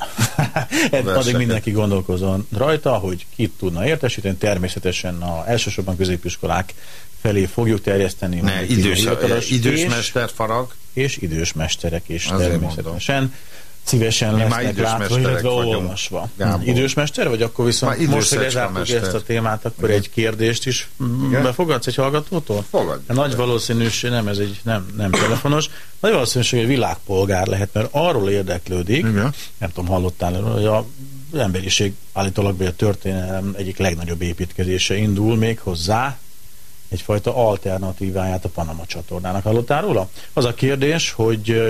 addig mindenki gondolkozon rajta, hogy kit tudna értesíteni. Természetesen a elsősorban középiskolák felé fogjuk terjeszteni. Ne, idős, idős mester farag. És idős mesterek is Azért természetesen. Mondom. Szívesen Mi lesznek látva, illetve olvasva. Idős mester vagy? Akkor viszont most, hogy lezártuk ezt a témát, akkor Igen. egy kérdést is Igen? befogadsz egy hallgatótól? Fogadj. Nagy valószínűség, nem, ez egy nem, nem telefonos, nagy valószínűség, hogy világpolgár lehet, mert arról érdeklődik, Igen. nem tudom, hallottál hogy a az emberiség állítólag, vagy a történelem egyik legnagyobb építkezése indul még hozzá, egyfajta alternatíváját a Panama csatornának. Hallottál róla? Az a kérdés, hogy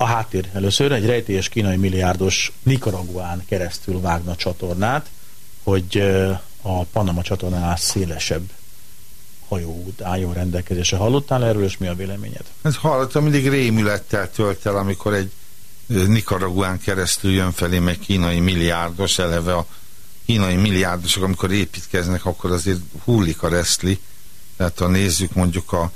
a háttér először egy rejtélyes kínai milliárdos Nicaraguán keresztül vágna csatornát, hogy a Panama csatornánál szélesebb hajóút álljon rendelkezésre. Hallottál erről, és mi a véleményed? Ez hallottam, mindig rémülettel tölt el, amikor egy Nicaraguán keresztül jön felé meg kínai milliárdos, eleve a kínai milliárdosok, amikor építkeznek, akkor azért hullik a reszli. Tehát ha nézzük mondjuk a,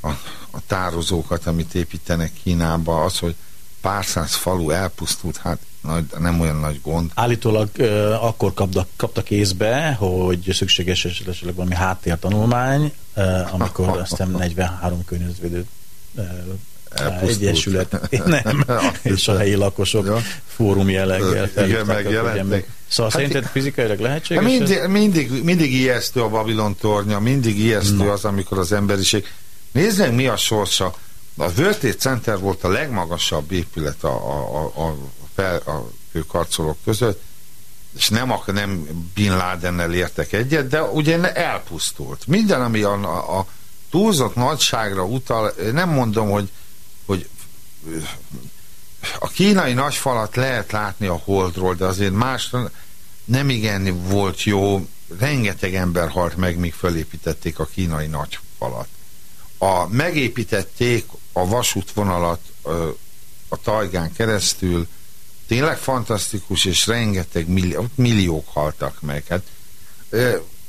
a, a tározókat, amit építenek Kínába, az, hogy pár száz falu elpusztult, hát nagy, nem olyan nagy gond. Állítólag uh, akkor kaptak, kaptak kézbe, hogy szükséges esetleg valami háttértanulmány, uh, amikor aztán 43 környezetvédő uh, Egyesület, nem, és a helyi lakosok ja. fórum jelleggel Igen, megjelentek. Szóval hát, szerinted fizikailag lehetséges? Hát mindig, mindig, mindig ijesztő a Babilon tornya, mindig ijesztő no. az, amikor az emberiség... Nézzük, mi a sorsa. A World Trade Center volt a legmagasabb épület a, a, a, a, a főkarcolók között, és nem, nem Bin Ladennel értek egyet, de ugye elpusztult. Minden, ami a, a, túlzott nagyságra utal, nem mondom, hogy, hogy a kínai nagyfalat lehet látni a holdról, de azért más nem igen volt jó. Rengeteg ember halt meg, míg fölépítették a kínai nagyfalat. A, megépítették a vasútvonalat a tajgán keresztül, tényleg fantasztikus, és rengeteg millió, milliók haltak meg. Hát,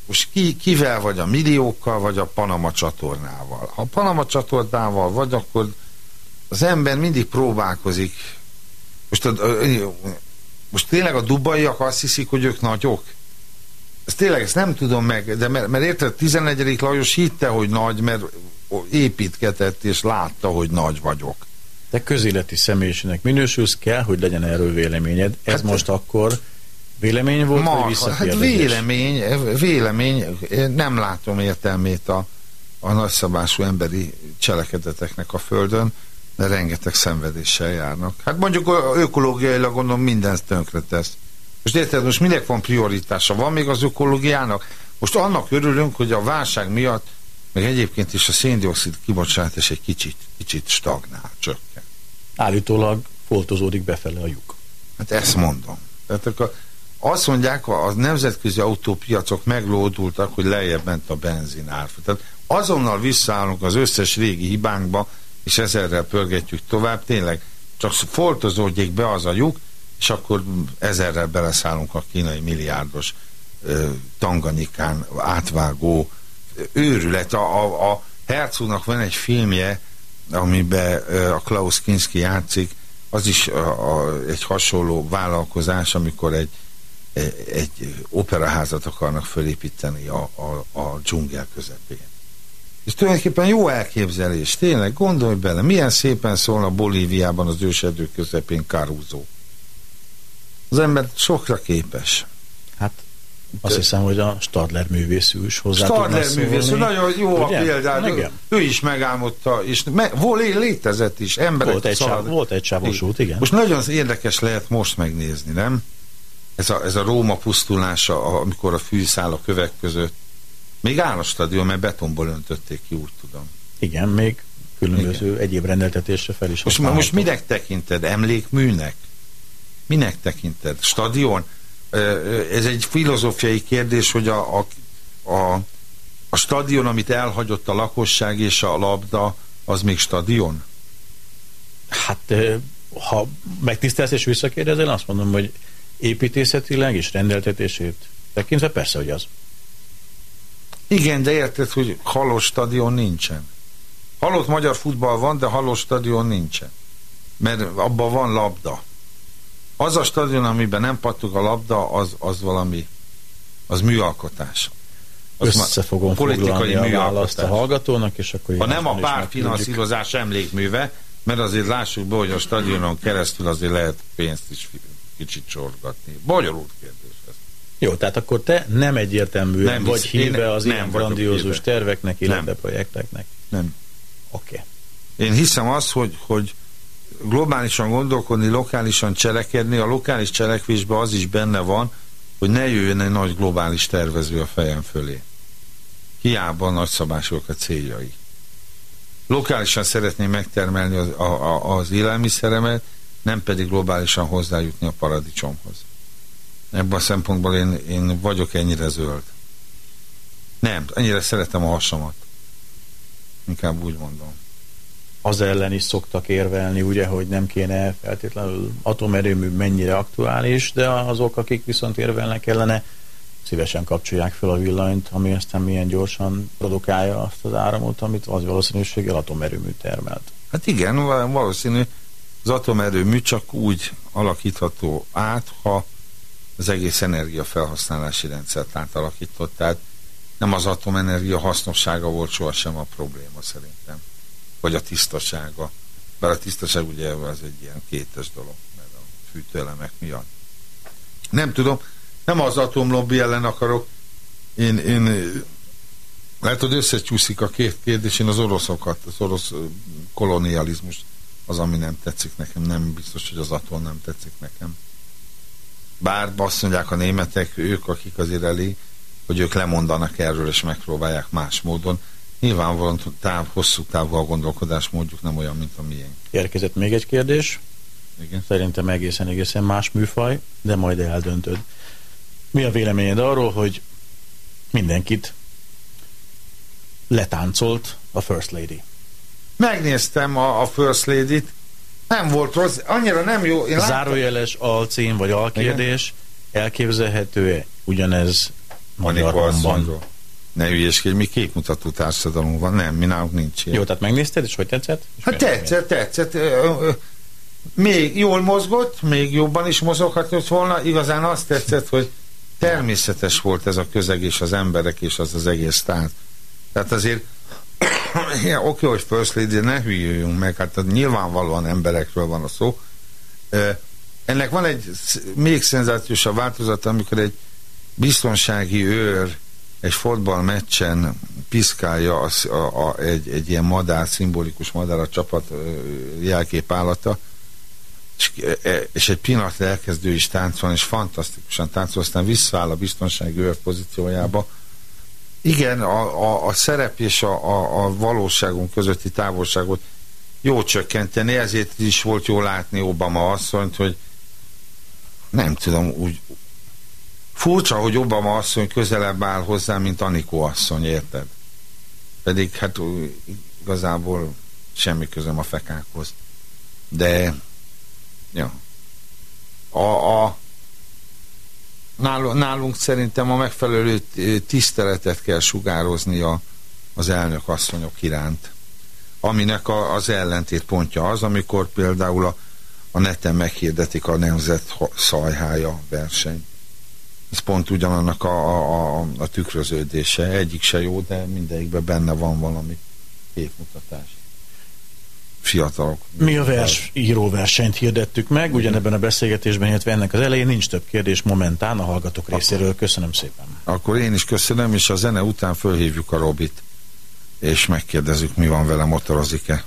most ki, kivel vagy a milliókkal, vagy a Panama csatornával? Ha a Panama csatornával vagy, akkor az ember mindig próbálkozik. Most, a, most tényleg a dubaiak azt hiszik, hogy ők nagyok? Ez tényleg, ezt nem tudom meg, de mert, mert érted, 11. Lajos hitte, hogy nagy, mert építgetett, és látta, hogy nagy vagyok. De közéleti személyiségnek minősülsz, kell, hogy legyen erről véleményed. Ez hát, most akkor vélemény volt, ma, vagy Hát vélemény, vélemény, nem látom értelmét a, a nagyszabású emberi cselekedeteknek a földön de rengeteg szenvedéssel járnak. Hát mondjuk ökológiailag gondolom mindent tönkre tesz. Most érted, most minek van prioritása? Van még az ökológiának? Most annak örülünk, hogy a válság miatt, meg egyébként is a széndiokszid kibocsátás egy kicsit, kicsit stagnál, csökken. Állítólag foltozódik befele a lyuk. Hát ezt mondom. Tehát akkor azt mondják, a nemzetközi autópiacok meglódultak, hogy lejjebb ment a benzinár. Tehát azonnal visszaállunk az összes régi hibánkba, és ezerrel pörgetjük tovább, tényleg csak foltozódjék be az a lyuk, és akkor ezerrel beleszállunk a kínai milliárdos ö, Tanganyikán átvágó őrület. A, a, a Herzognak van egy filmje, amiben a Klaus Kinski játszik, az is a, a, egy hasonló vállalkozás, amikor egy, egy, egy operaházat akarnak fölépíteni a, a, a dzsungel közepén. És tulajdonképpen jó elképzelés, tényleg, gondolj bele, milyen szépen szólna Bolíviában az ősedő közepén Caruso. Az ember sokra képes. Azt hiszem, hogy a Stadler művészű is hozzá Stadler művészű, nagyon jó Ugye? a. Igen. Ő is megálmodta, és me, vol, létezett is, emberek Volt egy, szalad- sáv, volt egy sávos út, igen. Most nagyon érdekes lehet most megnézni, nem? Ez a, ez a Róma pusztulása, amikor a fűszál a kövek között. Még áll a stadion, mert betonból öntötték ki, úgy tudom. Igen, még különböző Igen. egyéb rendeltetésre fel is Most, most minek tekinted? Emlékműnek? Minek tekinted? Stadion? Ez egy filozófiai kérdés, hogy a, a, a, a stadion, amit elhagyott a lakosság és a labda, az még stadion? Hát, ha megtisztelsz és visszakérdezel, azt mondom, hogy építészetileg és rendeltetését tekintve persze, hogy az. Igen, de érted, hogy halott stadion nincsen. Halott magyar futball van, de halott stadion nincsen. Mert abban van labda. Az a stadion, amiben nem pattog a labda, az, az valami, az műalkotás. Az Össze fogom foglalni a választ a hallgatónak, és akkor Ha nem a párfinanszírozás emlékműve, mert azért lássuk be, hogy a stadionon keresztül azért lehet pénzt is kicsit csorgatni. Bonyolult kérdés ez. Jó, tehát akkor te nem egyértelműen Nem vagy hisz- híve az nem ilyen grandiózus híve. terveknek, illetve Nem. projekteknek. Nem. Oké. Okay. Én hiszem azt, hogy, hogy globálisan gondolkodni, lokálisan cselekedni, a lokális cselekvésben az is benne van, hogy ne jöjjön egy nagy globális tervező a fejem fölé. Hiába nagyszabások a céljai. Lokálisan szeretném megtermelni az, a, a, az élelmiszeremet, nem pedig globálisan hozzájutni a paradicsomhoz. Ebben a szempontból én, én vagyok ennyire zöld. Nem, ennyire szeretem a hasamat. Inkább úgy mondom. Az ellen is szoktak érvelni, ugye, hogy nem kéne feltétlenül atomerőmű mennyire aktuális, de azok, akik viszont érvelnek ellene, szívesen kapcsolják fel a villanyt, ami aztán milyen gyorsan produkálja azt az áramot, amit az valószínűséggel atomerőmű termelt. Hát igen, val- valószínű az atomerőmű csak úgy alakítható át, ha az egész energiafelhasználási rendszert átalakított. Tehát nem az atomenergia hasznossága volt sohasem a probléma szerintem. Vagy a tisztasága. Bár a tisztaság ugye az egy ilyen kétes dolog, mert a fűtőelemek miatt. Nem tudom, nem az atomlobby ellen akarok. Én, én lehet, hogy összecsúszik a két kérdés, én az oroszokat, az orosz kolonializmus az, ami nem tetszik nekem, nem biztos, hogy az atom nem tetszik nekem. Bár azt mondják a németek, ők, akik azért elég, hogy ők lemondanak erről, és megpróbálják más módon. Nyilvánvalóan táv, hosszú távú a gondolkodásmódjuk nem olyan, mint a miénk. Érkezett még egy kérdés. Igen. Szerintem egészen egészen más műfaj, de majd eldöntöd. Mi a véleményed arról, hogy mindenkit letáncolt a First Lady? Megnéztem a, a First Lady-t, nem volt rossz, annyira nem jó. Én láttam- Zárójeles alcím vagy alkérdés elképzelhető-e ugyanez magyar Anikó hangban? asszonyról. Ne hülyeskedj, mi képmutató társadalom van. Nem, mi nálunk nincs ilyen. Jó, tehát megnézted, és hogy tetszett? És Hát tetszett, tetszett. Még jól mozgott, még jobban is mozoghatott volna. Igazán azt tetszett, hogy természetes volt ez a közeg és az emberek és az az egész tánc. Tehát azért oké, hogy First Lady, de ne hülyüljünk meg, hát nyilvánvalóan emberekről van a szó. Ennek van egy még szenzációsabb változata, amikor egy biztonsági őr egy fotballmeccsen piszkálja az, a, a, egy, egy ilyen madár, szimbolikus madár a csapat jelképállata, és, és egy pillanatra elkezdő is táncolni, és fantasztikusan táncol, aztán visszaáll a biztonsági őr pozíciójába. Igen, a, a, a szerep és a, a, a valóságunk közötti távolságot jó csökkenteni, ezért is volt jó látni Obama asszonyt, hogy nem tudom, úgy furcsa, hogy Obama asszony közelebb áll hozzá, mint Anikó asszony, érted? Pedig hát igazából semmi közöm a fekákhoz. De ja. A, a nálunk, szerintem a megfelelő tiszteletet kell sugározni a, az elnök asszonyok iránt. Aminek a, az ellentét pontja az, amikor például a, a neten meghirdetik a nemzet szajhája verseny. Ez pont ugyanannak a, a, a, a tükröződése. Egyik se jó, de mindegyikben benne van valami képmutatás fiatalok. Mi a vers, íróversenyt hirdettük meg, ugyanebben a beszélgetésben, illetve ennek az elején nincs több kérdés momentán a hallgatók részéről. Köszönöm szépen. Akkor én is köszönöm, és a zene után fölhívjuk a Robit, és megkérdezzük, mi van vele, motorozik-e.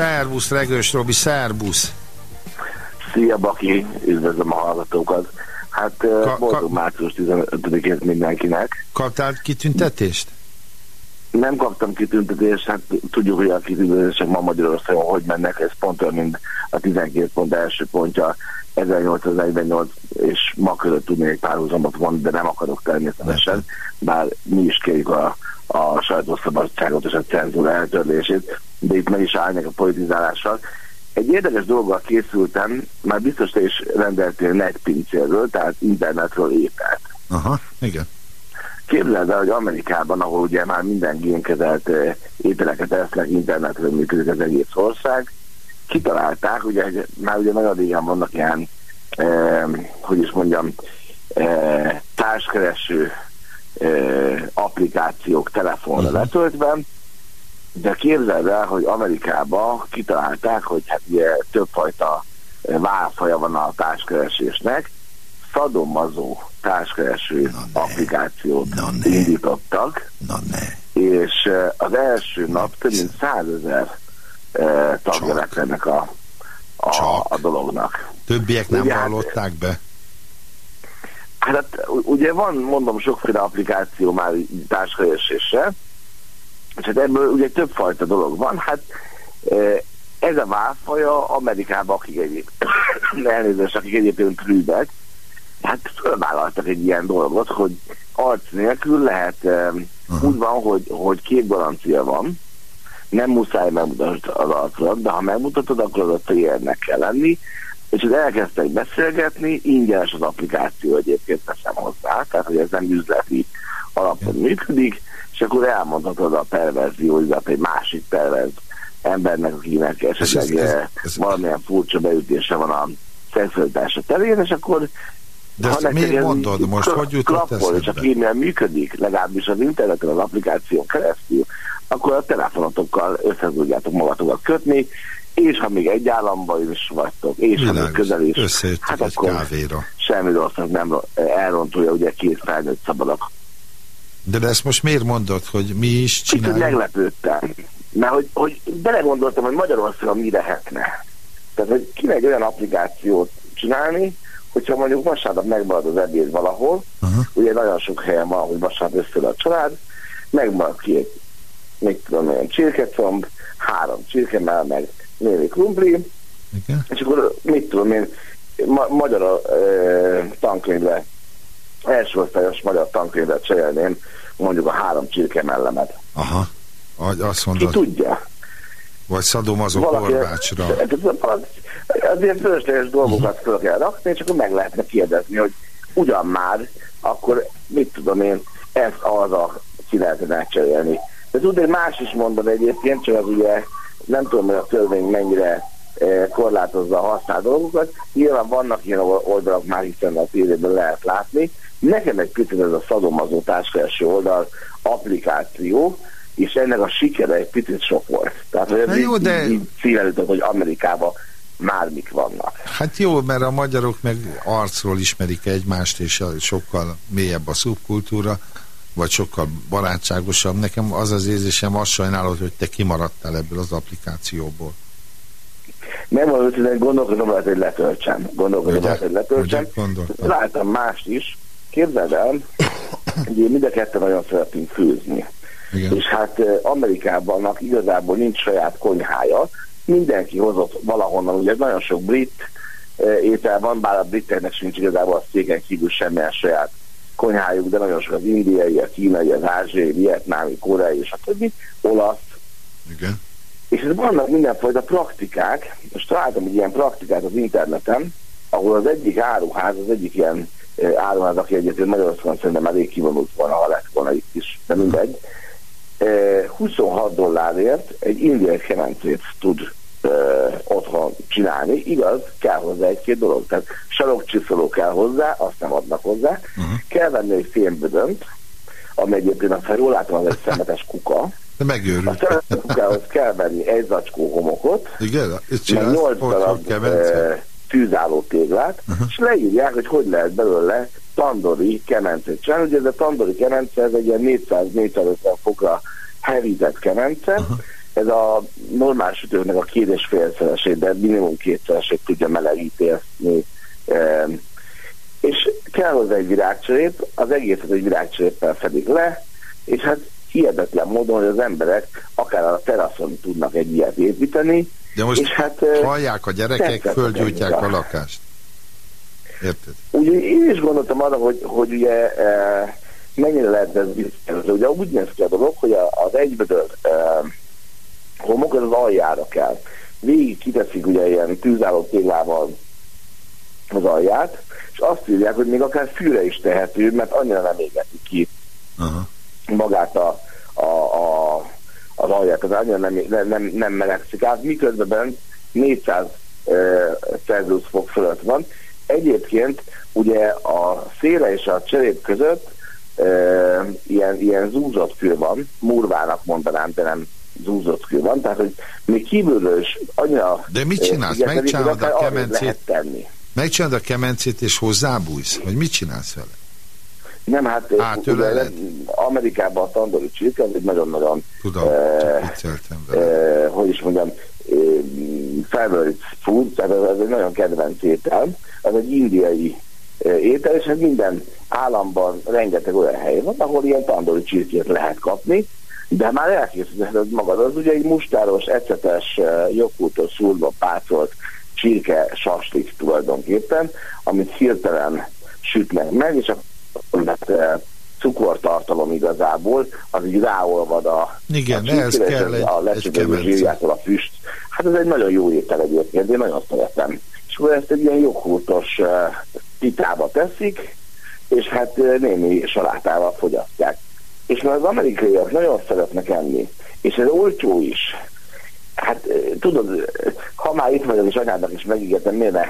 Szerbusz, Regős Robi, szerbusz! Szia, Baki! Üdvözlöm a hallgatókat! Hát ka, boldog március 15-ét mindenkinek. Kaptál kitüntetést? Nem kaptam kitüntetést, hát tudjuk, hogy a kitüntetések ma Magyarországon hogy mennek, ez pont olyan, mint a 12 pont első pontja 1848 és ma között tudnék párhuzamot van, de nem akarok természetesen, bár mi is kérjük a, a sajtószabadságot és a cenzúra eltörlését, de itt meg is állnak a politizálással. egy érdekes dologgal készültem, már biztos te is rendeltél netpincérről, tehát internetről épelt. Aha, igen. Képzeld el, hogy Amerikában, ahol ugye már minden génkezelt eh, ételeket esznek, internetről működik az egész ország, kitalálták, ugye már ugye nagyon régen vannak ilyen, eh, hogy is mondjam, eh, társkereső eh, applikációk telefonra letöltve, de képzeld el, hogy Amerikában kitalálták, hogy hát ugye többfajta eh, válfaja van a társkeresésnek, szadomazó társkereső applikációt Na indítottak, Na ne. és eh, az első nap több mint százezer eh, tagja lett ennek a, a, a dolognak. Többiek nem Ugye, hát- vallották be? Hát u- ugye van, mondom, sokféle applikáció már társkeresésre, és hát ebből ugye többfajta dolog van. Hát eh, ez a válfaja Amerikában, akik egyéb, elnézést, akik egyébként prűbek, hát fölvállaltak egy ilyen dolgot, hogy arc nélkül lehet, um, úgy van, hogy, hogy két garancia van, nem muszáj megmutatni az arcodat, de ha megmutatod, akkor az a térnek kell lenni, és hogy elkezdtek beszélgetni, ingyenes az applikáció egyébként teszem hozzá, tehát hogy ez nem üzleti alapon működik, és akkor elmondhatod a perverzióidat egy másik perverz embernek, akinek esetleg ez- eh, valamilyen furcsa beütése van a szexualitása terén, és akkor De ha ezt neked miért ez mondod? Most hogy jutott eszedbe? e-mail működik, legalábbis az interneten, az applikáción keresztül, akkor a telefonotokkal össze tudjátok magatokat kötni, és ha még egy államban is vagytok, és ha még Világos. közel is, hát egy akkor kávéra. semmi rossznak nem elrontolja, ugye két felnőtt szabadok. De, ezt most miért mondod, hogy mi is Kicsit csináljuk? meglepődtem, mert hogy, hogy belegondoltam, hogy Magyarországon mi lehetne. Tehát, hogy kéne egy olyan applikációt csinálni, hogyha mondjuk vasárnap megmarad az ebéd valahol, Aha. ugye nagyon sok helyen van, hogy vasárnap összeül a család, megmarad két, még tudom én, csirkecomb, három csirkemell, meg némi krumpli, Igen? és akkor mit tudom én, ma, magyar uh, tankönyvre, első osztályos magyar tankönyvre cserélném mondjuk a három csirkemellemet. Aha. Vagy azt Ki mondod, tudja? vagy szadomazó Valaki- korbácsra. Azért fölösleges dolgokat föl kell rakni, és akkor meg lehetne kérdezni, hogy ugyan már, akkor mit tudom én, ez az a ki lehetne megcserélni. De tudod, más is mondom egyébként, csak az ugye nem tudom, hogy a törvény mennyire korlátozza a használt dolgokat. Nyilván vannak ilyen oldalak már, hiszen a tévében lehet látni. Nekem egy picit ez a szadomazó társkereső oldal applikáció, és ennek a sikere egy picit sok volt. Tehát, hogy ez jó, így, de- így, hogy Amerikában már mik vannak. Hát jó, mert a magyarok meg arcról ismerik egymást, és sokkal mélyebb a szubkultúra, vagy sokkal barátságosabb. Nekem az az érzésem, azt sajnálod, hogy te kimaradtál ebből az applikációból. Nem van őszintén, gondolkodom rajta, hogy letöltsem. Gondolkodom Ugye? rajta, hogy letöltsem. Láttam mást is. Képzeld el, hogy mind a ketten nagyon szeretünk főzni. Igen. És hát Amerikában igazából nincs saját konyhája. Mindenki hozott valahonnan, ugye nagyon sok brit étel van, bár a briteknek sincs igazából a széken kívül semmilyen saját konyhájuk, de nagyon sok az indiai, a kínai, az ázsiai, vietnámi, koreai és a többi, olasz, Igen. És ez vannak mindenfajta praktikák, most találtam egy ilyen praktikát az interneten, ahol az egyik áruház, az egyik ilyen áruház, aki egyébként Magyarországon szerintem elég kivonult volna, ha lett volna itt is, de mindegy, eh, 26 dollárért egy indiai kemencét tud otthon csinálni, igaz, kell hozzá egy-két dolog, tehát sarokcsiszoló kell hozzá, azt nem adnak hozzá, uh-huh. kell venni egy fémbödönt, ami egyébként ha jól látom, az egy szemetes kuka, De a megőrült. szemetes kukához kell venni egy zacskó homokot, Igen? Ezt csinálsz? 8 Hogy darab tűzálló téglát, uh-huh. és leírják, hogy hogy lehet belőle tandori kemencét csinálni. Ugye ez a tandori kemence, ez egy ilyen 400-450 fokra hevített kemence, uh-huh. ez a normál sütőknek a két és félszeresét, de minimum kétszeresét tudja melegíteni. Eh, és kell hozzá egy virágcserép, az egészet egy virágcseréppel fedik le, és hát hihetetlen módon, hogy az emberek akár a teraszon tudnak egy ilyet építeni, De most és hát, hallják a gyerekek, földgyújtják a lakást. Érted? Ugye én is gondoltam arra, hogy, hogy ugye e, mennyire lehet ez bizonyos. Ugye úgy néz ki a dolog, hogy az egybödör e, homok az, az aljára kell. végig kiteszik ugye ilyen tűzálló téglával az alját, és azt írják, hogy még akár fűre is tehető, mert annyira nem égeti ki Aha. Magát a, a, a, az alját, az annyira nem, nem, nem, melegszik át, miközben 400 uh, Celsius fok fölött van. Egyébként ugye a széle és a cserép között uh, ilyen, ilyen zúzott kő van, murvának mondanám, de nem zúzott kő van, tehát hogy még kívülről is annyira... De mit csinálsz? Megcsinálod a kemencét? Megcsinálod a kemencét és hozzábújsz? Vagy mit csinálsz vele? Nem, hát ugye, Amerikában a tandori csirke, ez egy nagyon-nagyon Tudom, eh, eh, hogy is mondjam, eh, favorite food, tehát ez, ez egy nagyon kedvenc étel, az egy indiai eh, étel, és ez minden államban rengeteg olyan hely van, ahol ilyen tandori csirkét lehet kapni, de már elkészítheted magad. Az ugye egy mustáros, ecetes, eh, joghurtos, szúrva, pácolt csirke saslik tulajdonképpen, amit hirtelen sütnek meg, és eh, cukortartalom igazából, az így ráolvad a, Igen, a ehhez kell egy- a kemence. zsírjától a füst. Hát ez egy nagyon jó étel egyébként, én nagyon szeretem. És akkor ezt egy ilyen joghurtos eh, pitába teszik, és hát eh, némi salátával fogyasztják. És mert az amerikaiak nagyon szeretnek enni, és ez olcsó is. Hát eh, tudod, eh, ha már itt vagyok, és anyádnak is megígértem, miért ne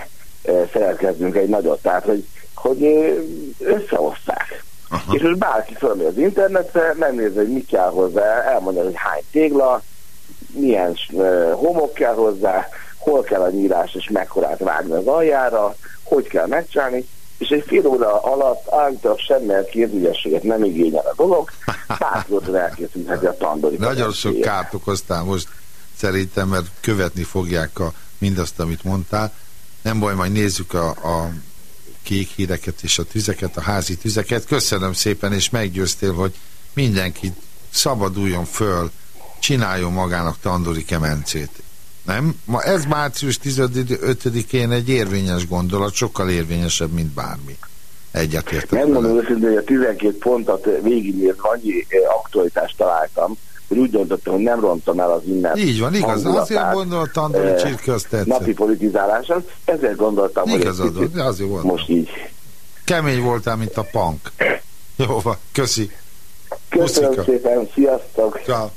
szerelkezzünk egy nagyot, tehát hogy, hogy eh, összehozták. Aha. És most bárki fölmegy az internetre, megnézi, hogy mit kell hozzá, elmondja, hogy hány tégla, milyen homok kell hozzá, hol kell a nyírás és mekkorát vágni az aljára, hogy kell megcsinálni, és egy fél óra alatt állítólag semmilyen kézügyességet nem igényel a dolog, bárki elkészítheti a tandori. Nagyon sok kárt okoztál most szerintem, mert követni fogják a, mindazt, amit mondtál. Nem baj, majd nézzük a, a kék híreket és a tüzeket, a házi tüzeket. Köszönöm szépen, és meggyőztél, hogy mindenki szabaduljon föl, csináljon magának tandori kemencét. Nem? Ma ez március 15-én egy érvényes gondolat, sokkal érvényesebb, mint bármi. Egyetértek. Nem mondom őszintén, hogy a 12 pontot végignézve annyi eh, aktualitást találtam, hogy úgy döntöttem, hogy nem rontom el az innen. Így van, igaz. Azért gondolom, a tandori eh, csirke azt tetszett. Napi politizáláson, ezért gondoltam, Igazad hogy van, azért volt. most így. Kemény voltál, mint a punk. Jó van, köszi. Köszönöm Puszika. szépen, sziasztok! Ciao.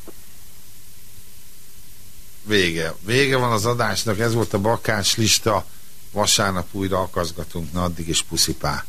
Vége. Vége van az adásnak, ez volt a bakács lista. Vasárnap újra akaszgatunk, na addig is puszipá.